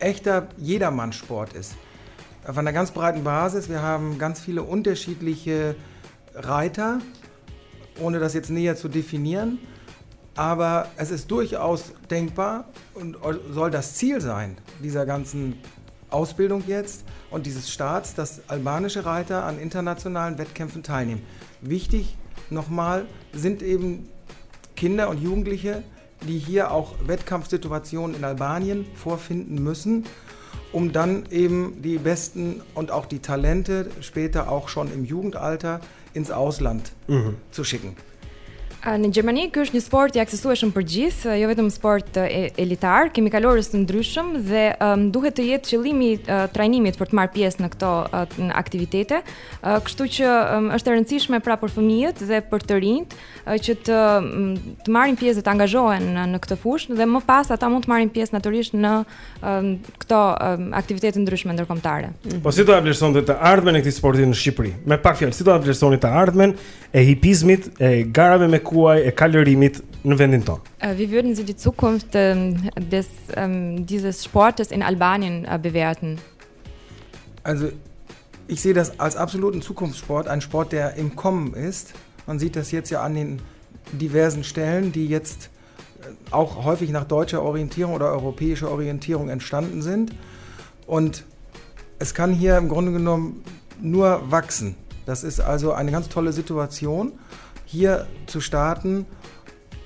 echter Jedermannsport ist. Auf einer ganz breiten Basis. Wir haben ganz viele unterschiedliche Reiter, ohne das jetzt näher zu definieren. Aber es ist durchaus denkbar und soll das Ziel sein dieser ganzen Ausbildung jetzt und dieses Staats, dass albanische Reiter an internationalen Wettkämpfen teilnehmen. Wichtig nochmal sind eben Kinder und Jugendliche, die hier auch Wettkampfsituationen in Albanien vorfinden müssen, um dann eben die besten und auch die Talente später auch schon im Jugendalter ins Ausland mhm. zu schicken. Në Gjermani ky është një sport i aksesueshëm për të gjithë, jo vetëm sport elitar, kemi kalorës të ndryshëm dhe um, duhet të jetë qëllimi i uh, trajnimit për të marrë pjesë në këto uh, aktivitete. Uh, kështu që um, është e rëndësishme pra për fëmijët dhe për të rinjtë, që të të marrin pjesë dhe të angazhohen në, në këtë fushë dhe më pas ata mund të marrin pjesë natyrisht në um, këto um, aktivitete të ndryshme ndërkombëtare. Mhm. Po si do ta vlerësonte të ardhmen e këtij sporti në Shqipëri? Me pak fjalë, si do ta vlerësoni të ardhmen e hipizmit, e garave me kuaj, e kalërimit në vendin tonë? Uh, wie würden Sie die Zukunft um, des um, dieses Sportes in Albanien uh, bewerten? Also ich sehe das als absoluten Zukunftssport, ein Sport, der im Kommen ist. Man sieht das jetzt ja an den diversen Stellen, die jetzt äh, auch häufig nach deutscher Orientierung oder europäischer Orientierung entstanden sind. Und es kann hier im Grunde genommen nur wachsen. Das ist also eine ganz tolle Situation hier zu starten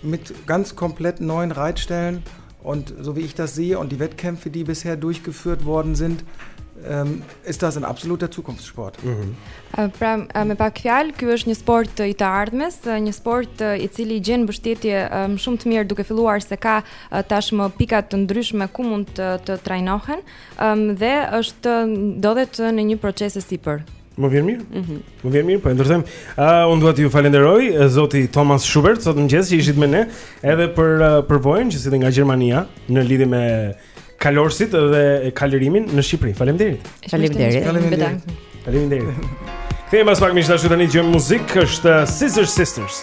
Mit ganz komplett neuen Reitställen und so wie ich das sehe und die Wettkämpfe, die bisher durchgeführt worden sind, um, ist das ein absoluter Zukunftssport. Mhm. Äh, pra, äh, me pak fjalë, ky është një sport i të ardhmes, äh, një sport i cili gjen mbështetje ëm shumë të mirë duke filluar se ka tashmë pika të ndryshme ku mund të, të trajnohen dhe është ndodhet në një proces e sipër. Më vjen mirë. Mhm. Mm më vjen mirë, po e ndërtojmë. Ë uh, unë dua t'ju falenderoj zoti Thomas Schubert sot në mëngjes që ishit me ne, edhe për uh, përvojën që sillni nga Gjermania në lidhje me kalorësit dhe kalërimin në Shqipëri. Faleminderit. Faleminderit. Faleminderit. Faleminderit. Kthehemi pas pak miq të dashur tani me muzikë është Scissor Sisters.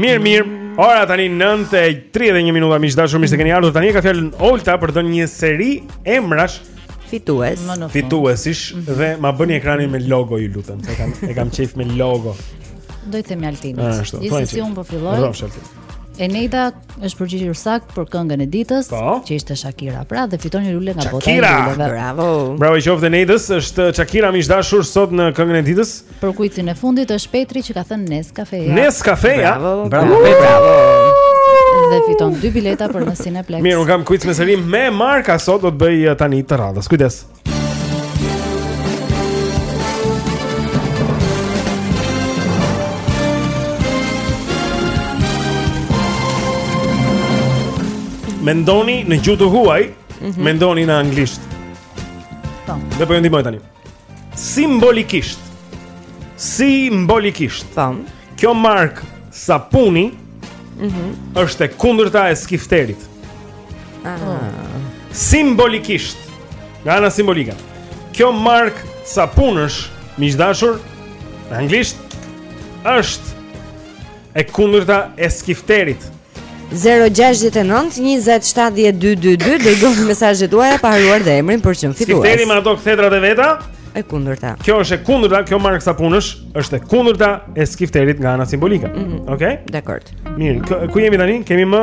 Mirë, mirë. Ora tani 9:31 minuta miq të dashur, mirë se keni ardhur tani e ka fjalën Olta për të dhënë një seri emrash Fitues. Fituesish mm -hmm. dhe ma bëni ekranin me logo ju lutem, se e kam, e kam qejf me logo. Do i them Altinit. Ah, Gjithsesi si unë po filloj. Rrofsh Altin. Eneida është përgjigjur saktë për këngën e ditës, pa? Po. që ishte Shakira. Pra, dhe fiton një lule nga bota e luleve. Bravo. Bravo, qoftë Eneida, është Shakira miq të dashur sot në këngën e ditës. Për kuicin e fundit është Petri që ka thënë Nescafe-ja. Nescafe-ja. Bravo, bravo, bravo. Dhe fiton dy bileta për në Cineplex. Mirë, unë kam kuic në seri me marka sot do të bëj eh, tani të radhës. Kujdes. Mendoni në gjuhë të huaj, mm -hmm. mendoni në anglisht. Po. Dhe po ju ndihmoj tani. Simbolikisht. Simbolikisht. Tan. Kjo markë sapuni mm -hmm. është e kundërta e skifterit. Ah. Simbolikisht. Nga ana simbolike. Kjo markë sapunësh, miq të dashur, në anglisht është E kundërta e skifterit. 0-6-9-20-7-2-2-2 Dërgoni mesazhet tuaja pa harruar dhe emrin për të qenë fitues Skifteri me ato kthetrat e veta E kundërta Kjo është e kundërta, kjo markë sapunësh është e kundërta e skifterit nga ana simbolike mm -hmm. Ok? Dakord Mirë, ku jemi tani? Kemi më...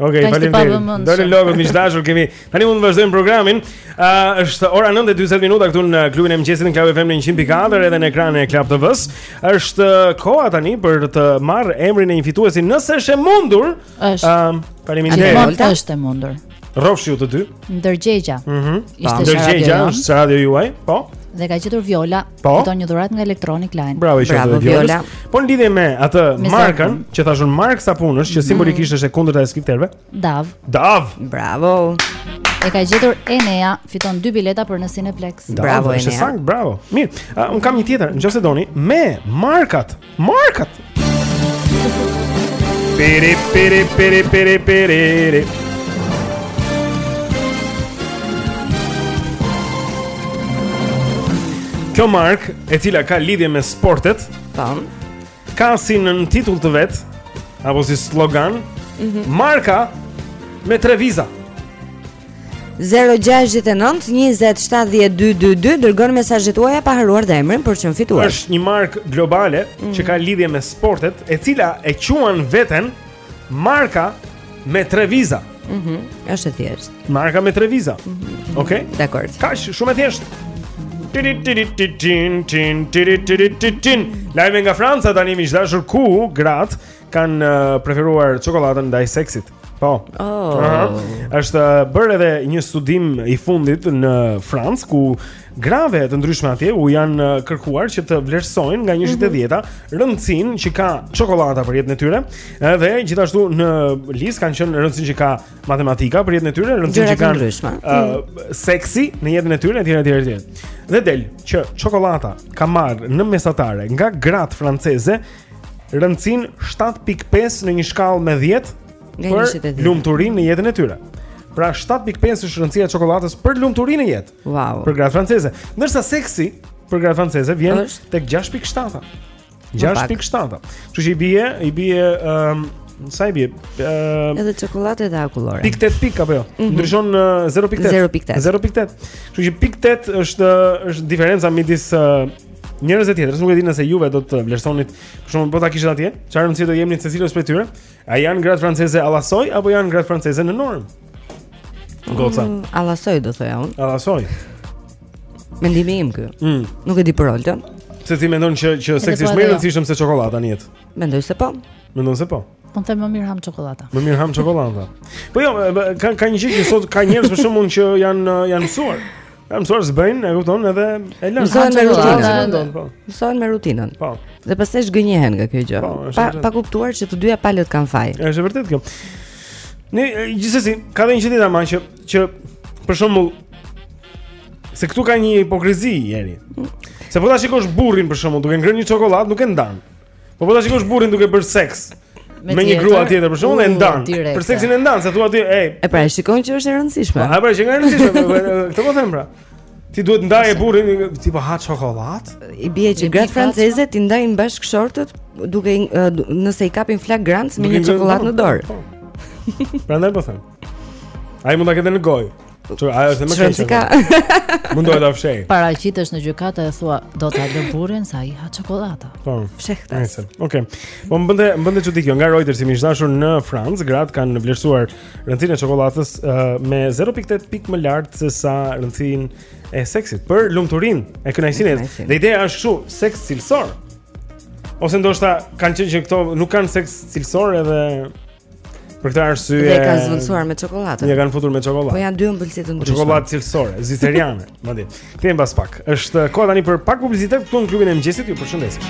Ok, faleminderit. Dolën logot miq të dashur, kemi tani mund të vazhdojmë programin. Ë uh, është ora 9:40 minuta këtu në klubin e mëngjesit në Club FM 100.4 edhe në ekranin e Club TV-s. Është koha tani për të marrë emrin e një fituesi, nëse është e mundur. Është. Ë uh, faleminderit. Është e mundur. Rrofshi ju të dy. Ndërgjegja. Mhm. Mm Ishte ndërgjegja, është radio juaj, po. Dhe e ka gjetur Viola. Po. Fiton një dhuratë nga Electronic Line. Bravo, i Bravo Viola. Po në lidhje me atë me markën që thashë unë markë sapunësh që mhm. simbolikisht mm. është e kundërta e skifterëve. Dav. Dav. Bravo. E ka gjetur Enea, fiton dy bileta për në Cineplex. Bravo Enea. E saktë, bravo. Mirë, uh, un kam një tjetër, në qoftë se doni, me markat Markat. Pere pere pere pere pere. Kjo markë, e cila ka lidhje me sportet, tan, ka si nëntitull të vet apo si slogan, mm -hmm. marka me tre viza. 0-6-9-20-7-2-2-2 Dërgoni mesazhet tuaja pa harruar dhe emrin për të qenë fitues është një markë globale mm. që ka lidhje me sportet E cila e quan veten marka me tre viza mm -hmm. është e thjesht Marka me tre viza mm -hmm. Ok? Dakord Kaq shumë e thjesht Lajme nga Franca tani miq të dashur ku gratë kanë uh, preferuar çokollatën ndaj seksit. Po. Oh. Uh, është bërë edhe një studim i fundit në Francë ku grave të ndryshme atje u janë uh, kërkuar që të vlerësojnë nga 1 deri 10-ta mhm. rëndësinë që ka çokollata për jetën e tyre, edhe gjithashtu në listë kanë qenë rëndësinë që ka matematika për jetën e tyre, rëndësinë që kanë uh, mhm. seksi në jetën e tyre etj etj etj. Dhe del që çokollata ka marrë në mesatare nga gratë franceze rëndësinë 7.5 në një shkallë me 10 për lumturinë në jetën e tyre. Pra 7.5 është rëndësia e çokollatës për lumturinë në jetë. Wow. Për gratë franceze. Ndërsa seksi për gratë franceze vjen tek 6.7. 6.7. Kështu që i bie, i bie ëm um, sa i bie? Ëm Edhe çokollatë edhe akullore. Pik 8 pik apo jo? Mm -hmm. Ndryshon 0.8. 0.8. 0.8. Kështu që pik 8 është është diferenca midis Njerëz të tjerë, nuk e di nëse juve do të vlerësonit, për shembull, po ta kishit atje, çfarë rëndësie do jepnit secilës prej tyre? A janë gratë franceze allasoj apo janë gratë franceze në normë? Goca. Mm, allasoj do thoja unë. Allasoj. Mendimi im ky. Mm. Nuk e di për Oltën. Se ti mendon që që seksi është më i rëndësishëm se çokollata në jetë? Mendoj se po. Mendon se po. Unë them më mirë hamë çokollatë. Më mirë hamë çokollatë. Po jo, ka ka një gjë që sot ka njerëz për shkakun që janë janë mësuar. Janë mësuar të bëjnë, e kupton, edhe e lënë sa të rutinën. Po. Mësohen me rutinën. Po. Dhe pastaj zhgënjehen nga kjo gjë. Po, pa pa kuptuar se të dyja palët kanë faj. Është vërtet kjo. Ne gjithsesi ka dhe një çudi ama që që për shembull se këtu ka një hipokrizi njeri. Se po ta shikosh burrin për shembull duke ngrënë një çokollatë, nuk e ndan. Po po ta shikosh burrin duke bërë seks me, me një grua tjetër, për shkakun e ndan. Për seksin e ndan, se thua ti, ej. E pra, e shikon që është e rëndësishme. Po, pra, që është e rëndësishme, po, po, këtë po them pra. Ti duhet ta ndaje burrin ti po ha çokollatë? I bie që gratë franceze t'i ndajnë bashkëshortët duke nëse i kapin flagrant me një çokollatë në dorë. Po. Prandaj po them. Ai mund ta ketë në gojë. Po ajo është më keq. Ka... Mund të ta fshehë. Paraqitesh në gjykatë dhe thua do ta lë burrin se ai ha çokollatë. Po. Fshehtas. Nice. Okej. Okay. Po mbënte mbënte çudi kjo nga Reuters miq të dashur në Francë, gratë kanë vlerësuar rëndësinë e çokollatës uh, me 0.8 pikë më lart sesa rëndësinë e seksit për lumturinë e kënaqësinë. Dhe ideja është kështu, seks cilësor. Ose ndoshta kanë qenë që këto nuk kanë seks cilësor edhe Për këtë arsye e kanë zëvendësuar me çokollatë. Ia kanë futur me çokollatë. Po janë dy ëmbëlsi të ndryshme. Çokollatë cilësore, zviceriane, madje. Kthehemi pas pak. Është koha tani për pak publicitet këtu në klubin e mëngjesit. Ju përshëndesim.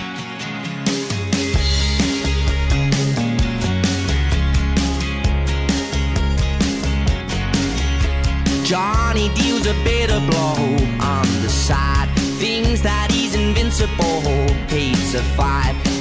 Johnny deals a bit of blow on the side thinks that he's invincible hates a fight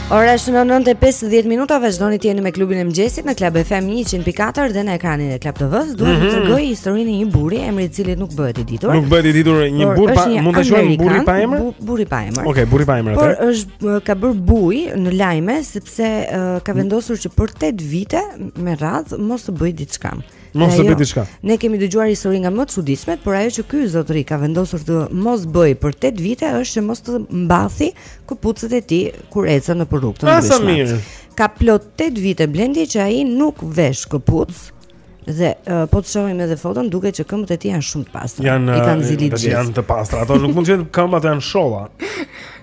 Ora është në 9:50 minuta, vazhdoni të jeni me klubin e mëngjesit në Club FM 104 dhe në ekranin e Club TV-s. Duhet të mhm. tregoj historinë e një burri, emri i të cilit nuk bëhet i ditur. Nuk bëhet i ditur një burr pa mund ta quajmë burri pa emër? Burri pa emër. Okej, burri pa emër atë. Por është ka bër buj në lajme sepse ka vendosur që për 8 vite me radh mos të bëj diçka. Mos të bëj diçka. Ne kemi dëgjuar histori nga më të çuditshmet, por ajo që ky zotëri ka vendosur të mos bëj për 8 vite është që mos të mbathi këpucët e tij kur ecën nëpër rrugë. Sa mirë. Ka plot 8 vite Blendi që ai nuk vesh këpucë dhe uh, po të shohim edhe foton duket që këmbët e tij janë shumë të pastra. Janë, I kanë zili të gjithë. Janë të pastra. Ato nuk mund të jenë këmbë, ato janë sholla.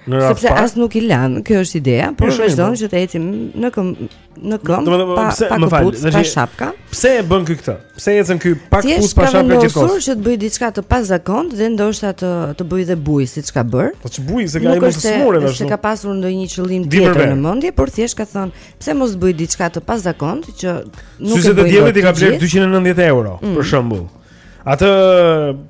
Në Sepse as nuk i lan, kjo është ideja, por vazhdon po. që të eci në këmbë në këmbë pa pa këpucë, pa tash, shapka. Pse e bën ky këtë? Pse ecën ky pa këpucë, pa shapka gjithkohë? Thjesht ka vendosur që të bëj diçka të pazakont dhe ndoshta të të bëj dhe buj siç ka bër. Po ç'buj se ka mund të smuret ashtu. Nuk ka pasur ndonjë qëllim tjetër në mendje, por thjesht ka thënë, pse mos të bëj diçka të pazakont që nuk e bëj. Syzet e diellit i ka bler 290 euro mm. për shembull. Atë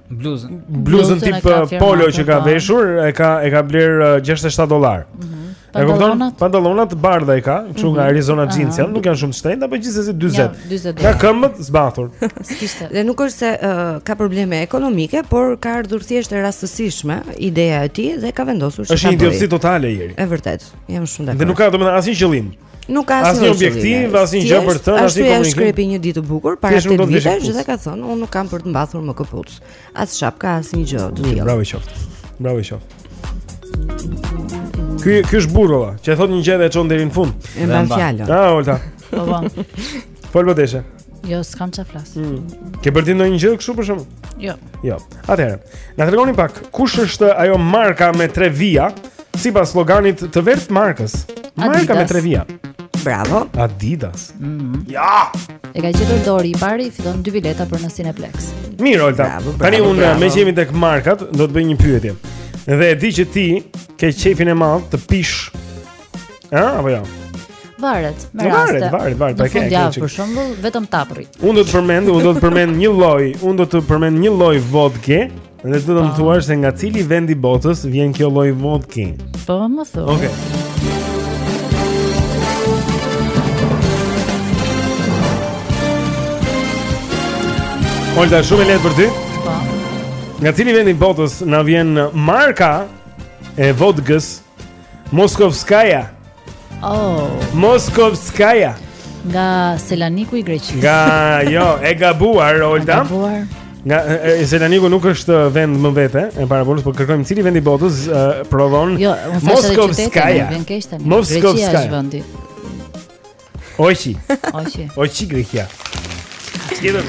bluzën, bluzën tip uh, polo që ka po. veshur, e ka e ka bler 67 uh, dollar. Mm -hmm. E kupton? Pantallonat e bardha i ka, kështu nga mhm. Arizona uh -huh. jeans, janë nuk janë shumë të shtrenjta, po gjithsesi 40. Ja, 40. Ka këmbët zbathur. S'kishte. Dhe nuk është se uh, ka probleme ekonomike, por ka ardhur thjesht e rastësishme ideja e tij dhe ka vendosur që ta bëjë. Është një idiotësi totale Jeri. Është vërtet. Jam shumë dakord. Dhe nuk ka domethënë asnjë qëllim. Nuk ka asnjë objektiv, asnjë gjë për të thënë, asnjë komunikim. Ashtu i shkrepi një ditë të bukur para tetë vitesh dhe ka thënë, unë nuk kam për të mbathur më këpuc. As shapka, asnjë gjë të tillë. Bravo qoftë. Bravo qoftë. Ky ky është burrë, va, që e thotë një gjë dhe e çon deri në fund. E mban fjalën. Ah, Olta. Po po. Fol bëdeshe. Jo, s'kam çfarë flas. Mm. Ke bërë ti ndonjë gjë kështu për shembull? Jo. Jo. Atëherë, na tregoni pak kush është ajo marka me tre vija sipas sloganit të vetë markës. Marka me tre vija. Bravo. Adidas. Mhm. Mm ja. E ka gjetur Dori i pari, fiton dy bileta për në Cineplex. Mirë, Olta. Tani unë meqë jemi tek markat, do të bëj një pyetje. Dhe e di që ti ke qefin e madh të pish Ëh, apo jo. Varet, me raste. Varet, varet, varet, fundjavë. Ja, për shembull, vetëm ta pi. Unë do të përmend, unë do të përmend një lloj, unë do të përmend një lloj vodke, dhe do të më thuash se nga cili vend i botës vjen kjo lloj vodke. Po, më thua. Okej. Okay. Olta, shumë e lehtë për ty. Po. Nga cili vend i botës na vjen marka e vodkës Moskovskaya. Oh. Moskovskaya. Nga Selaniku i Greqisë. Nga, jo, e gabuar Olta. E gabuar. Nga e, Selaniku nuk është vend më vete e para punës, por kërkojmë cili vend i botës e, prodhon jo, Moskovskaya. Moskovskaya është vendi. Oqi. Oqi. Oqi Greqia. Tjetër.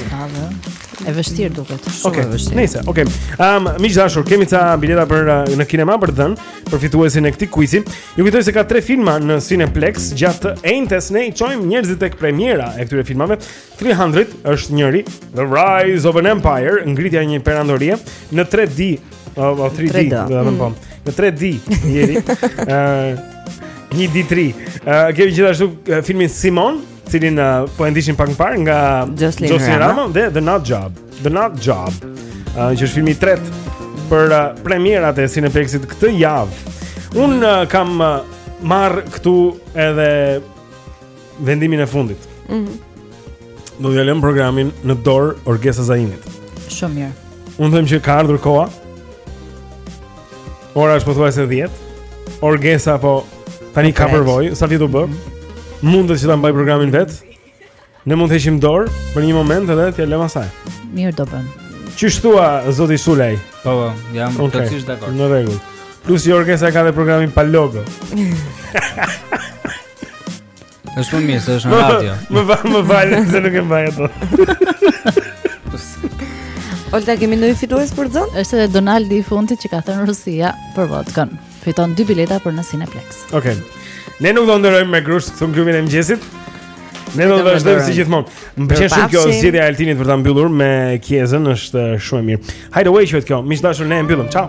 E vështirë duket, shumë okay. e vështirë. Nice. Okej. Okay. Ehm, um, miq të dashur, kemi ca bileta për uh, në kinema për të dhënë, për fituesin e këtij quizi. Ju kujtoj se ka tre filma në Cineplex gjatë të enjtes ne i çojmë njerëzit tek premiera e këtyre filmave. 300 është njëri, The Rise of an Empire, ngritja e një perandorie në 3D, uh, 3D, do të them po. Mm. Në 3D njëri. Ëh, uh, një D3. Ëh, uh, kemi gjithashtu uh, filmin Simon, të cilin uh, po e ndiqnim pak më parë nga Jocelyn Rama. Rama dhe The Nut Job. The Nut Job. Ëh, uh, që është filmi i tretë për uh, premierat e Cineplexit këtë javë. Unë uh, kam uh, marrë këtu edhe vendimin e fundit. Mhm. Mm Do ta lëmë programin në dorë Orgesa Zaimit. Shumë mirë. Unë them që ka ardhur koha. Ora është pothuajse 10. Orgesa po tani ka përvojë, sa vjet u bë? Mm -hmm. Mundet që ta mbajë programin vetë? Ne mund të heqim dorë për një moment edhe t'ia lëmë asaj. Mirë do bën. Qysh thua zoti Sulaj? Po, po, jam okay. plotësisht dakord. Në rregull. Plus Orgesa ka dhe programin pa logo. Është më mirë se është në radio. Më vjen më vjen se nuk e mbaj ato. Olta kemi ndonjë fitues për zon? Është edhe Donaldi i fundit që ka thënë Rusia për vodkën. Fiton dy bileta për në Cineplex. Okej. Okay. Ne nuk do nderojmë me grusht këtu në klubin e mëngjesit. Ne do të vazhdojmë si gjithmonë. Më pëlqen shumë kjo zgjidhje e Altinit për ta mbyllur me Kiezën, është shumë e mirë. Hideaway kjo, miq të dashur, ne e mbyllëm. Ciao.